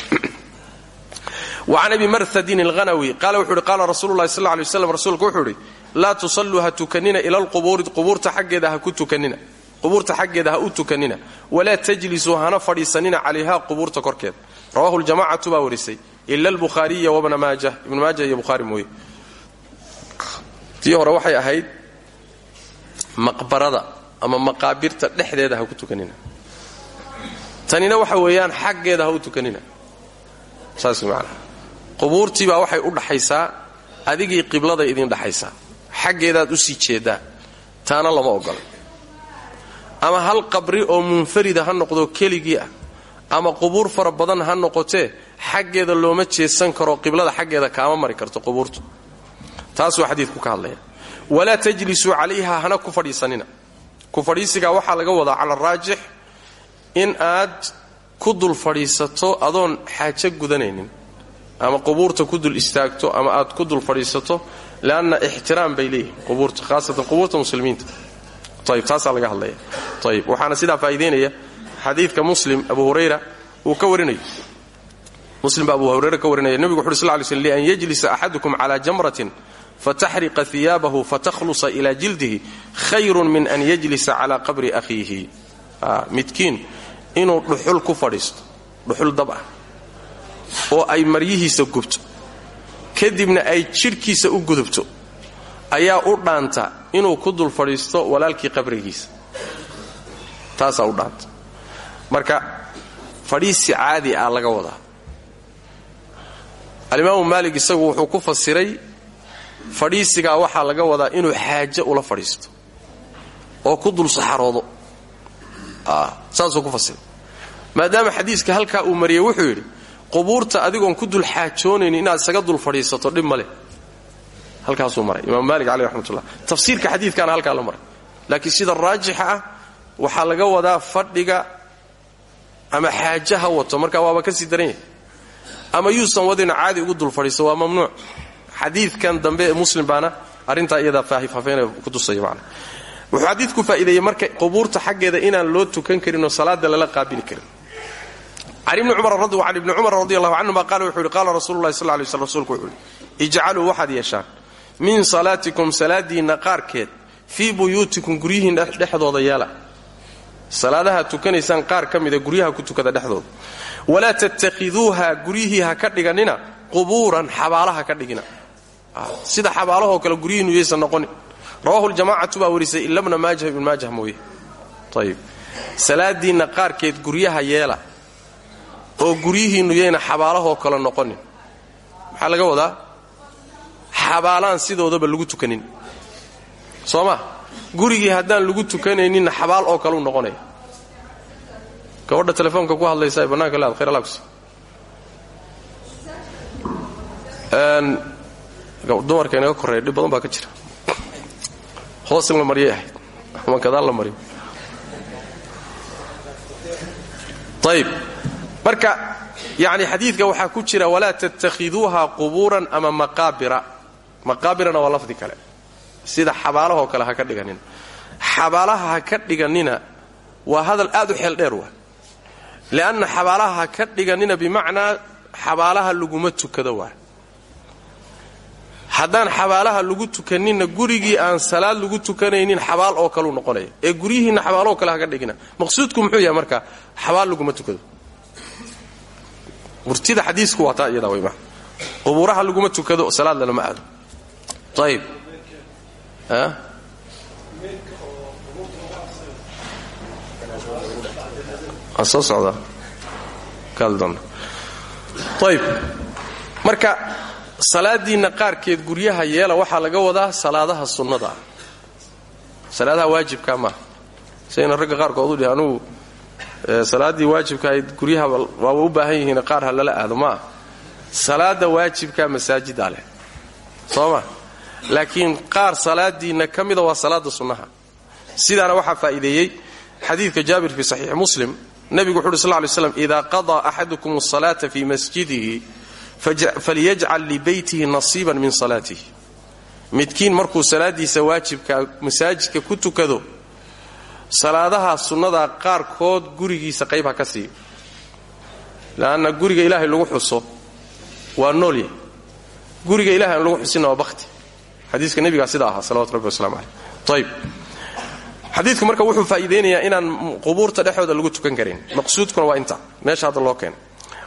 wacan abi marhadin alghanawi qaala wuxuu uhi qaala rasuulu lahi sal lay waslam rasuulku wuxuu idhi laa tusalluu ha tukanina ila alqubuuri qubuurta xaggeeda ha ku tukanina qubuurta xaggeeda ha u tukanina walaa tajlisuu hana fadhiisanina calayha qubuurta korkeeda rawahu ljamacatu baa warisay ila albukhaariya wabna maajah. Ibnu maaja iyo bukhaari mooye. Tii hore waxay ahayd maqbarada ama maqaabirta dhexdeeda ku tukanina. Tanina waxa weeyaan xaggeeda u tukanina. Saas macnaa qubuurtii baa waxay u dhaxaysaa adigii qibladay idin dhaxaysaa. Xaggeedaad u sii jeedaa. Taana lama ogola ama hal qabri oo munfarida ha noqdo keligii ah ama qubuur fara badan ha noqotee xaggeeda looma jeesan karo qiblada xaggeeda kaama mari karto qubuurtu. Taasuu xadiidku ka hadlaya. Walaa tajlisuu calayha hana ku fadhiisanina. Ku fadhiisigaa waxaa laga wadaa cala raajix in aad ku dul fadhiisato adoon xaajo gudanaynin ama qubuurta ku dul istaagto ama aad ku dul fadhiisato leanna ixtiraam bay leeyihiin qubuurta haasatan qubuurta muslimiinta taasaa laga hadlaya. Ayb waxaana sidaa faa'iidaynaya xadiidka muslim abu hurayra uu ka warinayo muslim baa abu hurayra ka warinaya nebigu wuxu uri sl ly slm lian yajlisa axadukum cala jamratin fataxriqa hiyaabahu fatakhlusa ila jildihi khayrun min an yajlisa cala qabri akhiihi. Midkiin inuu dhuxul ku fadhiisto dhuxul dab ah oo ay maryihiisa gubto kadibna ay jidhkiisa u gudubto ayaa u dhaanta inuu ku dul fadhiisto walaalkii qabrigiisa. Taasaa u dhaanta. Marka fadhiisi caadi ah laga wadaa. Alimaamu maalig isagu wuxuu ku fasiray fadhiisigaa waxaa laga wadaa inuu xaajo ula fadhiisto oo ku dul saxaroodo. Saasuu ku fasiray. Maadaama xadiiska halkaa uu mariyey wuxuu yidhi qubuurta adigoon ku dul xaajoonaynin inaad isaga dul fadhiisato dhib halkaasuu maray. Imaam maalik caleyh raxmatullah. Tafsiirka xadiidkaana halkaa la maray. Laakiin sida raajixa ah waxaa laga wadaa fadhiga ama xaajo ha wato. Markaa waaba ka sii daran ama yuusan wadina caadi ugu dul fadhiisto waa mamnuuc. Xadiidkan dambe muslim baana arrintaa iyadaa faahfaahfaynaya ku tusaya macna. Wuxuu xadiidku faa'iideeyey marka qubuurta xaggeeda inaan loo tukan karin oo salaada lala qaabili karin. Can ibni cumar radi allahu canhuma qaala wuxuu yidhi qaala rasuulu lahi sal lay sl rsulku wuxuu yidhi ijcaluu waxaad min salaatikum salaadiinna qaarkeed fii buyuutikum guryihiinna dhexdooda yeela salaadaha tukanaysaan qaar ka mida ku tukada dhexdooda. Walaa tattakhiduuha guryihii ha ka dhiganina qubuuran xabaala ha ka dhigina. Sida xabaalahoo kale guryihiinnu yaysan noqonin rawahu ljamacatu baa warisay ila bna maajah ibn maajah mooye. Ayib salaadiinna qaarkeed guryaha yeela oo guryihiinnu yayna xabaalahoo kale noqonin maxaa laga wadaa xabaalaan sidoodaba lagu tukanin. Soo ma gurigii haddaan lagu tukanayninna xabaal oo kale u noqonaya. Gabadha telefoonka ku hadlaysa ee bannaanka lead khayr alagus dumarka inaga korreeya dhib badan baa ka jira. Hoos la maryay ama gadaal la maryo ayib marka yani xadiidka waxaa ku jira walaa tattakhiduuha qubuuran ama maqaabira maqaabirana waa lafdi kale. Sida xabaalahoo kale ha ka dhiganina xabaalaha ha ka dhiganina waa hadal aad u xeel dheer waa lianna xabaalaha ha ka dhiganina bimacnaa xabaalaha laguma tukado waa haddaan xabaalaha lagu tukaninna gurigii aan salaad lagu tukanaynin xabaal oo kaleu noqonaya. Ee guryihiinna xabaaloo kale haka dhigina. Maqsuudku muxuu yahay marka? Xabaal laguma tukado. Murtida xadiisku waa taa iyadaa way maa qubuuraha laguma tukado salaad lalama aado waan soo socdaa kaali doona ayib marka salaadiinna qaarkeed guryaha yeela waxaa laga wadaa salaadaha sunnada ah salaadaha waajibka maaha sayna ragga qaarkood u dhihi anugu salaaddii waajibka ahayd guryaha u baahan yihiin qaar ha lala salaada waajibkaa masaajida leh soo ma laakiin qaar salaadiinna ka mida waa salaada sunnaha. Sidaana waxaa faa'iideeyey xadiidka jaabir fii saxiixi muslim. Nebigu wuxu uhi sl ly slam idaa qadaa axadukum asalaata fii masjidihi falyajcal libeytihi nasiiban min salaatihi. Midkiin markuu salaadiisa waajibka masaajidka ku tukado salaadaha sunnadaa qaarkood gurigiisa qayb ka siiyo le'anna guriga ilaahay lagu xuso waa noolya guriga ilahay aan lagu xusinna waa xadiiska nebigaa sidaa ahaa salawatu rabbi waslamu caleyh ayb xadiidku marka wuxuu faa'iidaynayaa inaan qubuurta dhexooda lagu tukan karin. Maqsuudkuna waa inta. Meesha hadda loo keenay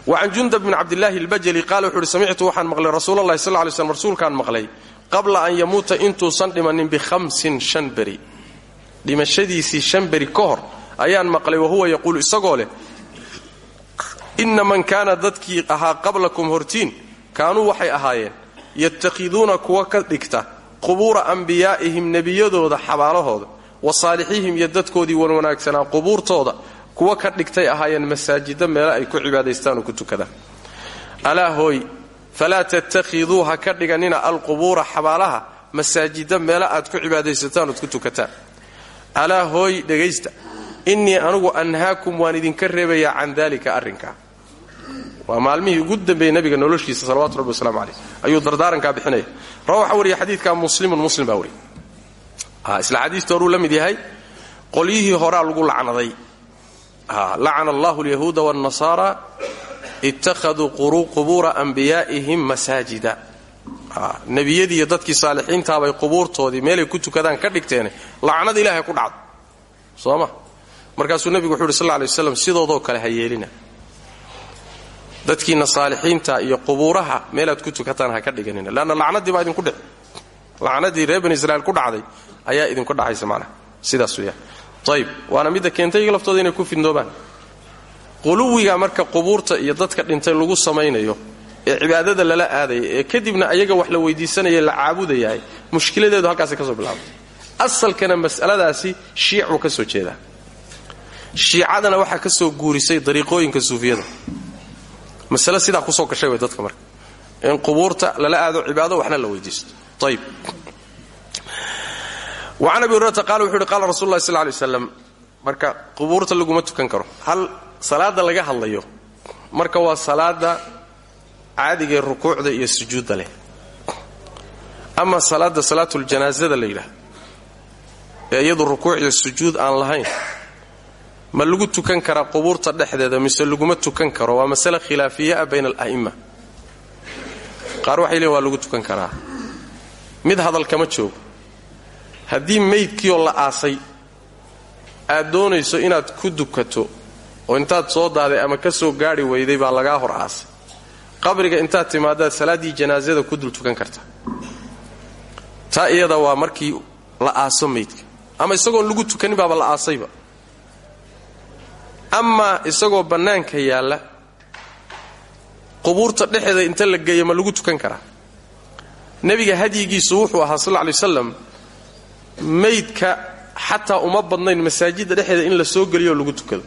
wa can jundab bn cabdillaahi albajali qaala wuxu uhi waxaan maqlay rasuulalahi sal lay slm rasuulkaan maqlay qabla an yamuuta intuusan dhimanin bihamsin shan beri. Dhimashadiisii shan beri hor ayaan maqlay wahuwa yaquulu isagoo leh inna man kaana dadkii ahaa qablakum hortiin kaanuu waxay ahaayeen yatakhiduuna kuwa ka dhigta qubuura ambiyaa'ihim nebiyadooda xabaalahooda wa saalixihim iyo dadkoodii wanwanaagsanaa qubuurtooda kuwa ka dhigtay ahaayeen masaajida meelo ay ku cibaadaystaan oo ku tukadaan alaa hooy falaa tattakhiduu ha ka dhiganina alqubuura xabaalaha masaajida meelo aad ku cibaadaysataan ku tukataan. Alaa hooy dhegaysta innii anugu anhaakum waan idinka reebayaa can daalika arrinkaa waa maalmihii ugu dambeeyey nabiga noloshiisa salawatu rabbi waslamu caleyh ayuu dardaarankaa bixinaya rawa waxaa wariya muslimun muslim baa wariya isla xadiista horuu la mid yahay qolyihii lagu lacnaday. Lacana allahu alyahuuda waannasaara ittakhaduu qubuura anbiyaa'ihim masaajida. Nebiyadii iyo dadkii saalixiintaabay qubuurtoodii meelay ku tukadaan ka dhigteene lacnada ilahay ku dhacdo. Soo ma? Markaasuu nebigu wuxu uhi sal ly waslam sidoodoo kale ha yeelina dadkiina saalixiinta iyo qubuuraha meelaad ku tukataan ha ka dhiganina. Leanna lacnadii baa idinku dhici. Lacnadii reer bani israiil ku dhacday ayaa idinku dhacaysa macnaha. Sidaas weeyaan. Ayib waana midda keentay iyaga laftooda inay ku fidnoobaan. Quluwiga marka qubuurta iyo dadka dhintay lagu samaynayo ee cibaadada lala aadaya ee kadibna ayaga wax la weydiisanaya la caabudayahay mushkiladeedu halkaasay ka soo bilaabtay asalkana mas'aladaasi shiicuu ka soo jeedaa. Shiicadana waxaa ka soo guurisay dariiqooyinka suufiyada masale sidaa ku soo gashay way dadka marka. In qubuurta lala aado cibaado waxna la weydiisto. Ayib wacan abi hurayrata qaala wuxu uhi qaala rasul llahi sal lay waslam marka qubuurta laguma tukan karo. Hal salaada laga hadlayo marka waa salaada caadigaee rukuucda iyo sujuudda leh. Ama salaada salaatuljanaasada la yidhaah ee iyadu rukuuc iyo sujuud aan lahayn ma lagu tukan karaa qubuurta dhexdeeda mise laguma tukan karo? Waa masale khilaafiyaa bayna ala'imma. Qaar waxay leeyin waa lagu tukan karaa. Mid hadal kama joogo. Haddii maydkiioo la aasay aad doonayso inaad ku dukato oo intaad soo daaday ama ka soo gaadhi weyday baa lagaa hor aasay. Qabriga intaad timaadaad salaaddii janaasada ku dul tukan karta. Taa iyada waa markii la aaso maydka. Ama isagoon lagu tukanin baaba la aasayba amaa isagoo bannaanka yaalla qubuurta dhexeeda inta la geeya ma lagu tukan karaa. Nebiga hadyigiisu wuxuu ahaa sal ly wasalam maydka xataa uma badnayn masaajidda dhexeeda in la soo geliyo lagu tukado.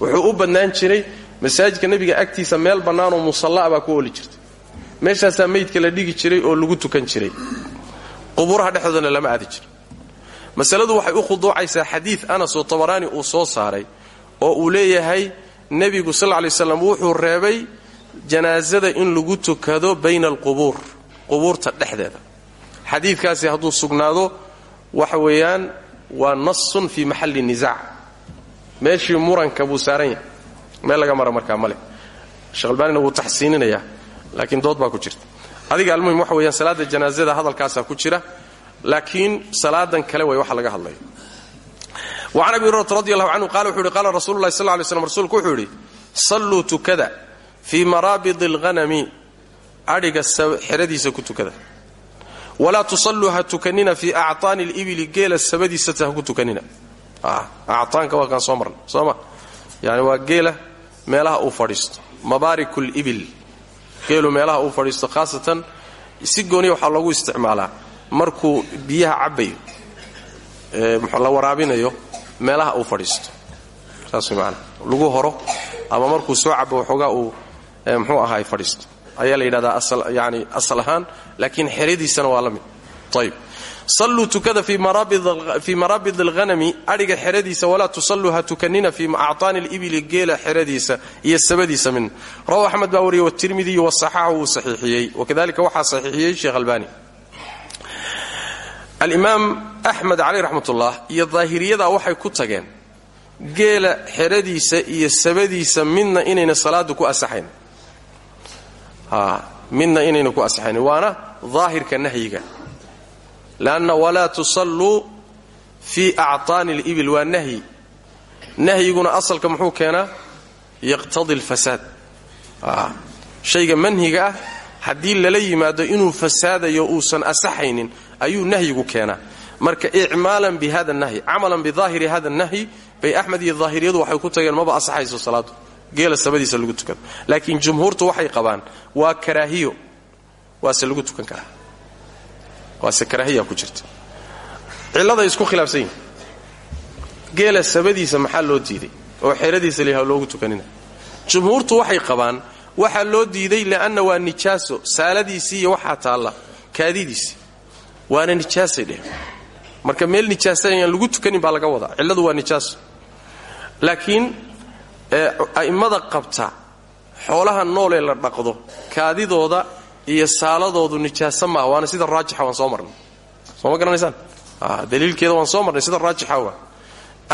Wuxuu u bannaan jiray masaajidka nebiga agtiisa meel bannaanoo musallaa baa ku ooli jirta meeshaasaa maydka la dhigi jiray oo lagu tukan jiray. Qubuuraha dhexdoodana lama aadi jiro masaladu waxay u khuduucaysaa xadiid anas oo tabaraani uu soo saaray oo uu leeyahay nebigu sal lay slam wuxuu reebay janaasada in lagu tukado bayna alqubuur qubuurta dhexdeeda. Xadiidkaasi hadduu sugnaado waxa weeyaan waa nasun fii maxalli nisaac meeshii muranka buu saaran yahay. Meel laga mara markaa male sheekh albaanina wuu taxsiininayaa laakiin dood baa ku jirta. Adiga almuhim waxa weyaan salaada janaasada hadalkaasaa ku jira laakiin salaadan kale way waxa laga hadlaya wacan abi hurayrata radi allahu qala wuxu uhi qaala rasulu lahi sal lay yidhi salluu tukada fii maraabidi alghanami adhiga xeradiisa ku tukada. Walaa tusalluu ha tukanina fii actaani libili geela sabadiisata ku tukanina. Actaanka waa kaan soo marna soo ma. Yani waa geela meelaha uu fadhiisto mabaarik libil geelu meelaha uu fadhiisto khaasatan si gooniya waxaa loogu isticmaalaa markuu biyaha cabbayo la waraabinayo meelaha uu fadhiisto. Saas man lagu horo ama markuu soo cabo waxoogaa uu mxuu ahaay fadhiisto. Ayaa la yidhahdaa yani asal ahaan laakiin xeradiisana waa la mid. Ayb salluu tukada fii maraabid alghanami adhiga xeradiisa walaa tusalluu ha tukanina fii actaani libili geela iyo sabadiisa min. Rawahu axmed baa wariyey watirmidiy wasaxaxu wuu saxiixiyey. Wakadalika waxaa saxiixiyey sheekh albani alimaam axmed caleyh raxmatullah iyo daahiriyada waxay ku tageen geela xeradiisa iyo sabadiisa midna inayna salaadu ku asaxayn. Midna inayna ku asixaynin waana daahirka nahyiga. Leanna walaa tusalluu fii actaani libil waa nahyi. Nahyiguna asalka muxuu keenaa yaqtadi alfasaad shayga manhiga ah haddii lala yimaado inuu fasaadayo uusan asaxaynin ayuu nahyigu keenaa. Marka icmaalan bi hada nahyi camalan bidaahiri hada nahyi bay axmed iyo waxay ku tageen maba asaxayso salaadu geela sabadiisa lagu tukado laakiin jumhuurtu waxay qabaan waa karaahiyo. Waase lagu tukan karaa. Waase karaahiya ku jirta. Cilladay isku khilaafsan geela sabadiisa maxaa loo diiday? Oo xeradiisa layaha loogu tukanina. Jumhuurtu waxay qabaan waxaa loo diiday li'anna waa nijaaso saaladiisii iyo waxaa taalla waana nijaasay dheh marka meel nijaasa ayaan lagu tukanin baa laga wadaa. Cilladu waa nijaaso laakiin a'immada qabta xoolaha noolee la dhaqdo kaadidooda iyo saaladoodu nijaaso maaha waana sida raajixa waan soo marnay. Soo ma garanaysaan? Daliilkeeda waan soo marnay sida raajixa waa.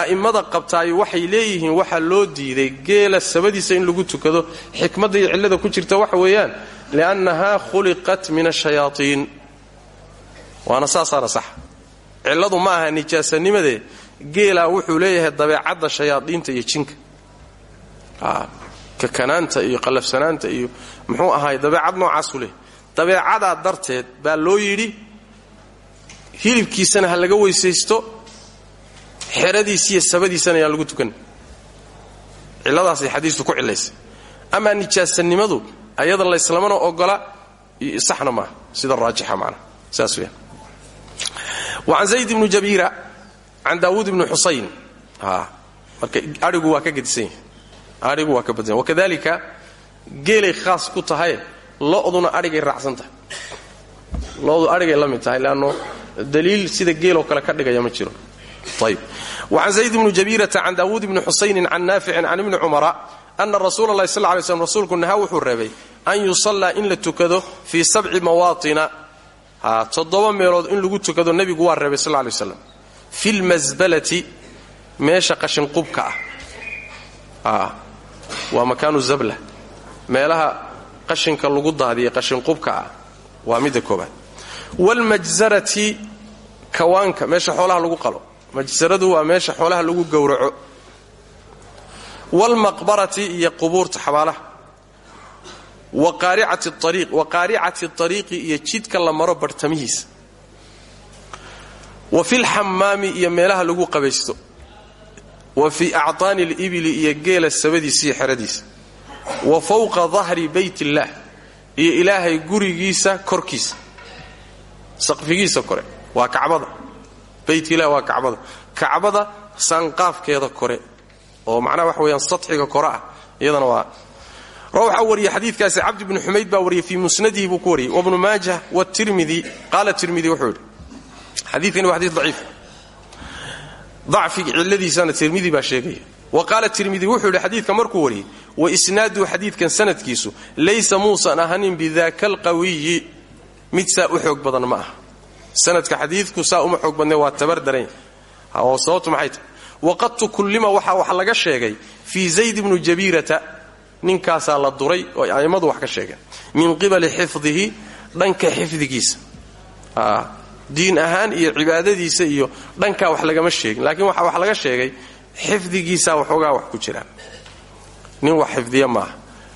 A'immada qabtaay waxay leeyihiin waxaa loo diiday geela sabadiisa in lagu tukado xikmadda iyo cillada ku jirta waxa weeyaan li'annahaa khuliqat min ashayaatiin waana saasaana sax cilladu ma aha nijaasanimadee geelaa wuxuu leeyahay dabeecadda shayaadiinta iyo jinka. Kakanaanta iyo qallafsanaanta iyo muxuu ahaay dabeecad noocaasu leeyahy darteed baa loo yidhi hilibkiisana ha laga weysaysto xeradiisiiyo sabadiisana yaan lagu tukan. Cilladaasay xadiistu ku cillaysay. Amaa nijaasanimadu ayada layslamana ogola saxna maaha sida raajixa macnaha saas weyaan wacan zayd ibnu jabiira can daawuud ibni xusayn adhigu waa ka badsan wakadalika geelay khaas ku tahay lo'duna adhigay raacsan tahay. Lo'du adhigay la mid tahay leanno daliil sida geeloo kale ka dhigaya ma jiro. Wacan zayd ibni jabiirata can daawuud ibni xusaynin can naaficin can ibni cumara ana rasuula allahi sal lay slm rasuulku nahaa wuxuu reebay an yusallaa in la tukado fii toddoba meelood in lagu tukado nebigu waa reebay sal lay slam fi lmasbalati meesha qashinqubka ah. Waa makaanu zabla. Meelaha qashinka lagu daadiya qashinqubka ah waa midda koobaad waalmajzarati kawaanka meesha xoolaha lagu qalo. Majsaradu waa meesha xoolaha lagu gowraco. Waalmaqbarati iyo qubuurta xabaalaha wa qaaricati ariiqi iyo jidka la maro barhtamihiisa wa fi lxamaami iyo meelaha lagu qabaysto. Wa fii actaani libili iyo geela sabadiisa iyo xeradiisa. Wa fowqa dahri bayt illaah iyo ilaahay gurigiisa korkiisa. Saqfigiisa kore waa kacbada. Baytilah waa kacbada. Kacbada saanqaafkeeda kore oo macnaha waxa weyaan sadxiga kore ah iyadana waa waxaa wariyey xadiikaasi cabdi bni xumayd baa wariyey fii musnadihi buu ku wariyey wabnu maajah wtirmidi qaala tirmidi wuxuu yidhi xadiikani waa xadii daciif. Dacfiga cilladiisana tirmidi baa sheegaya. Wa qaala tirmidi wuxuu yidhi xadiidka markuu wariyey wa isnaaduhu xadiidkan sanadkiisu laysa muusan ahanin bidaka alqawiyi mid saa u xoog badan ma aha. Sanadka xadiidku saa uma xoog badne waa tabardaran oo sababtu maxay tahay? Waqad tukullima waxaa wax laga sheegay fii zayd ibnu jabiirata ninkaasaa la duray oo a'immadu wax ka sheegeen. Min qibali xifdihi dhanka xifdigiisa. Diin ahaan iyo cibaadadiisa iyo dhankaa wax lagama sheegin. Laakiin waxaa wax laga sheegay xifdigiisaa waxoogaa wax ku jiraan nin wax xifdiya maaha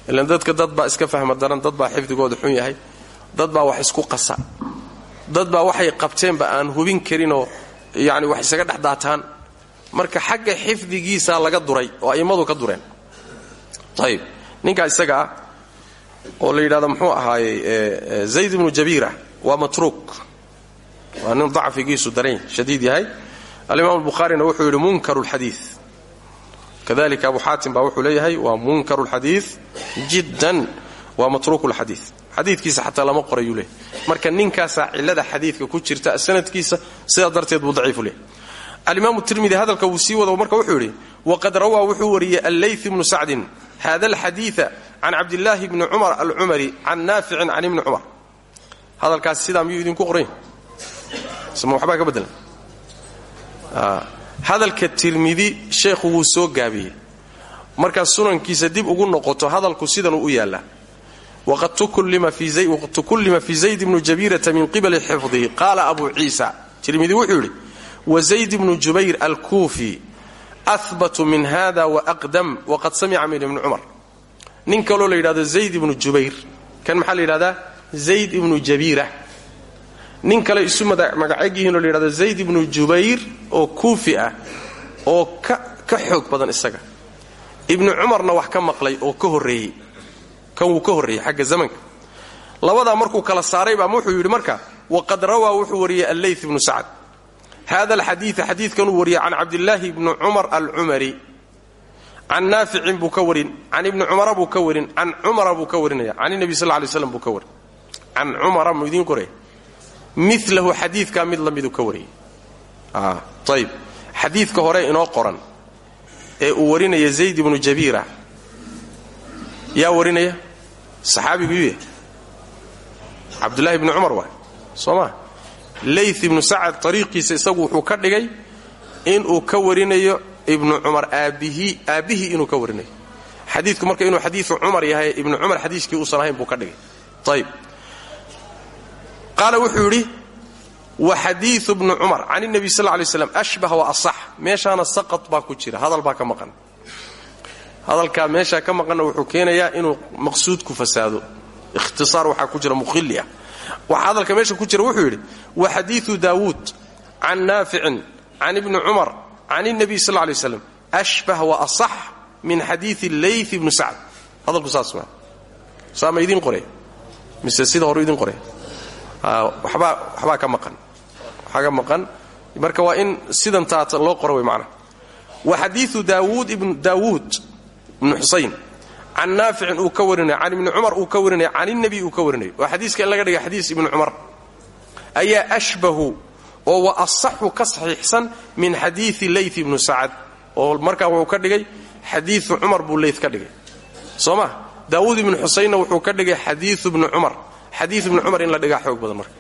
ilan dadka dad baa iska fahma daran dad baa xifdigooda xun yahay. Dad baa wax isku qasa. Dad baa waxay qabteenba aan hubin karinoo yani wax isaga dhex daataan. Marka xagga xifdigiisaa laga duray oo a'immadu ka dureen ayib ninkaa isaga ah oo la muxuu ahaayey zayd ibnu jabiira waa matruuk. Waa nin dacfigiisu daran shadiid yahay. Alimaam albukhaarina wuxuu yidhi munkaru lxadii kadalika abu xaatim baa wuxuu leeyahay waa munkaru lxadiid jiddan waa matruuk lxadii xadiidkiisa xataa lama qorayuu leeyahy marka ninkaasaa cillada xadiidka ku jirta sanadkiisa sidaa darteed buu daciifu leeyahy alimaamu tirmidi hadalka wuu sii wado marka wuxuu yidhi waqad rawaa wuxuu wariyey alleyth ibnu sacdin hada alxadiida can cabdillaahi bni cumar alcumari can naaficin can ibni cumar hadalkaas sidaa miyuu idinku qoran sma waxbaa ka beddelan hadalka tirmidi sheekhu wuu soo gaabiyey markaad sunankiisa dib ugu noqoto hadalku sidanuu u yaallaa waqad tukullima fi zayd bnu jabirata min qibali xifdihi qaala abu ciisa tirmidi wuxuu yidhi wazayd bnu jubayr alkuufi ahbatu min hada waaqdam waqad samica min ibni cumar nin kaloo la yidhahdo zayd ibnu jubayr kan maxaa la yidhahdaa zayd ibnu jabiira nin kale isu magaceg yihiinoo la yidhahdo zayd ibnu jubayr oo kuufi ah oo ka xoog badan isaga ibnu cumarna wax ka maqlay oo ka horreeyey kan wuu ka horreeyey xagga zamanka labadaa markuu kala saaray baa wuxuu yidhi marka waqad rawaa wuxuu wariyey alley ibnu sacd hada alxadiia xadiidkanuu wariyey can cabdillaahi ibni cumar alcumari can naaficin buu ka warin can ibni cumara buu ka warin can cumara buu ka warinaya can nebi sal lay slam buu ka warin can cumara mu idiin qoraya milahu xadiidkaa mid la miduu ka wariyey ayb xadiidka hore inoo qoran ee uu warinaya zayd ibnu jabiira yaa warinaya saxaabigu yuu yahay cabdullahi ibni cumar waay soo maa ley ibnu sacad ariiqiisa isagu wuxuu ka dhigay inuu ka warinayo ibnu cumar aabbihii aabbihii inuu ka warinayo. Xadiidku marka inuu xadiiu cumar yahay ibnu cumar xadiiskii uusan ahayn buu ka dhigay. Ayb qaala wuxuu yidhi wa xadiiu bnu cumar can nebi sal lay slam ashbah wa asax. Meeshaana saqad baa ku jira hadal baa ka maqan. Hadalkaa meeshaa ka maqanna wuxuu keenayaa inuu maqsuudku fasaado. Ikhtisaar waxaa ku jira muqili ah waxa hadalka meesha ku jira wuxuu yidhi wa xadiiu daawuud can naaficin can ibni cumar can اnebiy sal lay slam ashbah wa asax min xadiii ley ibnu sacd. Hadalku saas waa. Saa ma idiin qoraya mise sida horu idin qoraya waxbaa ka maqan. Waxaa maqan. Marka waa in sidan loo qoro way macnaha wa xadiiu daawuud ibn daawuud ibnu xusayn can naaficin uu ka warinayo can ibni cumar uu ka warinayo can inebiy uu ka warinayo waa xadiiska in laga dhiga xadiis ibni cumar ayaa ashbahu oo wa asaxu ka saxiixsan min xadiii leyt ibnu sacad oo markaa wuxuu ka dhigay xadiiu cumar buu leyt ka dhigay. soo ma? daawuud ibnu xusaynna wuxuu ka dhigay xadiiu bni cumar xadii ibni cumar in la dhigaa xoog badan marka.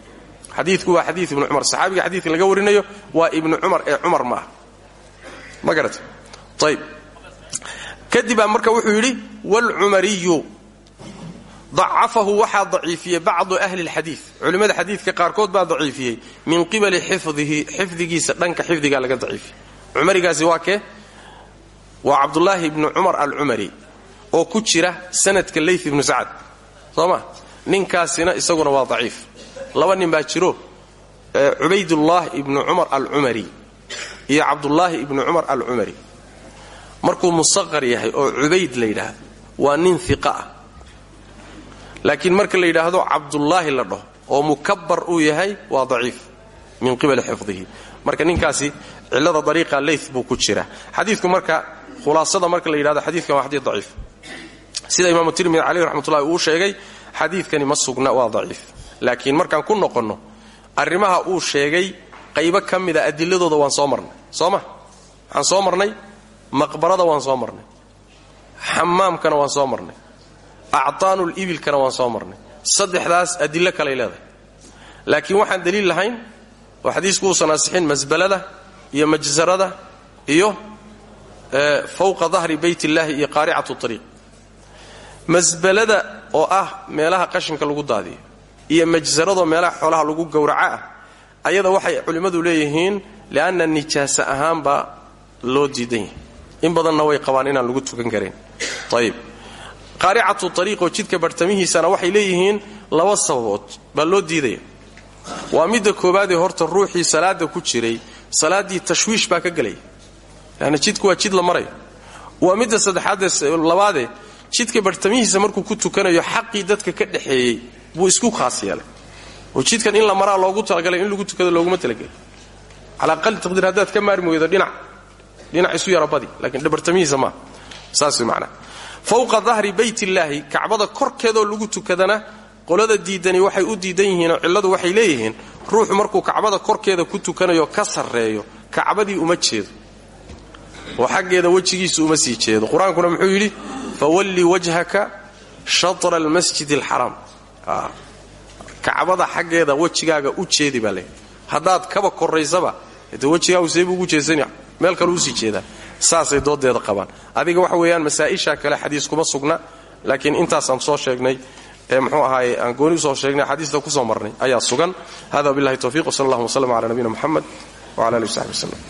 xadiiku waa xadii ibni cumar saxaabiga xadiidka laga warinayo waa ibni cumar ee cumar ma ah ma kadibaa marka wuxuu yidhi wlcumariyu dacafahu waxaa daciifiyey bacdu ahli اlxadii culimmada xadiidka qaarkood baa daciifiyey. Min qibali xifdihi xifdigiisa dhanka xifdigaa laga daciifiyey. Cumarigaasi waa kee? Waa cabdulaahi ibnu cumar alcumari oo ku jira sanadka ley ibnu sacad. Soo ma? Ninkaasina isaguna waa daciif. Laba nin baa jiro cubaydullah ibnu cumar alcumari iyo cabdulaahi ibnu cumar alcumari markuu musaqar yahay oo cubayd la yidhaahdo waa nin iqa ah. Laakiin marka la yidhaahdo cabdullaahi la dhaho oo mukabar uu yahay waa daciif min qibali xifdihi. Marka ninkaasi cilada dariiqa leyth buu ku jira. Xadiidku marka khulaasada marka la yidhahdo waa xadiid daciif. Sida imaamu tirmidi caleyh raxmatullahi uu sheegay xadiidkani ma sugna waa daciif. Laakiin markaan ku noqonno arrimaha uu sheegay qaybo ka mida adiladooda waan soo marnay. Soo ma? Waxaan soo marnay maqbarada waan soo marnay. Xamaamkana waan soo marnay. Actaanul ibilkana waan soo marnay. Saddexdaas adilo kaley leedahay. Laakiin waxaan daliil lahayn oo xadiisku uusan asixin masbalada iyo majsarada iyo fawqa dahri bayt illaahi iyo qaaricatu ariiq masbalada oo ah meelaha qashinka lagu daadiyo iyo majsaradoo meelaha xoolaha lagu gowraca ah ayada waxay culimmadu leeyihiin li'anna nijaasa ahaanbaa loo diidan yahay in badanna way qabaan inaan lagu tukan karayn ayib qaaricatu ariiqoo jidka bartamihiisana waxay leeyihiin laba sababood baa loo diidaya waa midda koowaadee horta ruuxii salaada ku jiray salaaddii tashwiish baa ka gelaya leanna jidku waa jid la marayo waa midda saddexaadee labaadee jidka bartamihiisa markuu ku tukanayo xaqii dadka ka dhexeeyey buu isku khaas oo jidkan in la maraa loogu talagalay in lagu tukado looguma talagelay calaa aqali taqdiir haddaad ka maarmi weydo dhinac dhinac isu yara badi laakiin bartamihiisa maaha saas way macnaha fawqa dahri bayt illaahi kacbada korkeedoo lagu tukadana qolada diidani waxay u diidan yihiinoo cilladu waxay leeyihiin ruuxu markuu kacbada korkeeda ku tukanayo ka sarreeyo kacbadii uma jeedo. Oo xaggeeda wejigiisu uma sii jeedo. Qur'aankuna muxuu fawalli wajhaka shatra almasjid alxaraam kacbada xaggeeda wejigaaga u jeedi baa haddaad kaba koraysaba de wejigaagu seebuu ugu jeedsanya meel kale u sii jeedaa saasay doodeeda qabaan. Adiga waxa weeyaan masaa'isha kale xadiis kuma sugna laakiin intaasaan soo sheegnay ee mxuu ahaaye aan gooni u soo sheegnay xadiista ku soo marnay ayaa sugan. Hada wabillahi towfiq wsal allahuma wslm cala nabiyina muxamed wcala alihi w saxbi wslem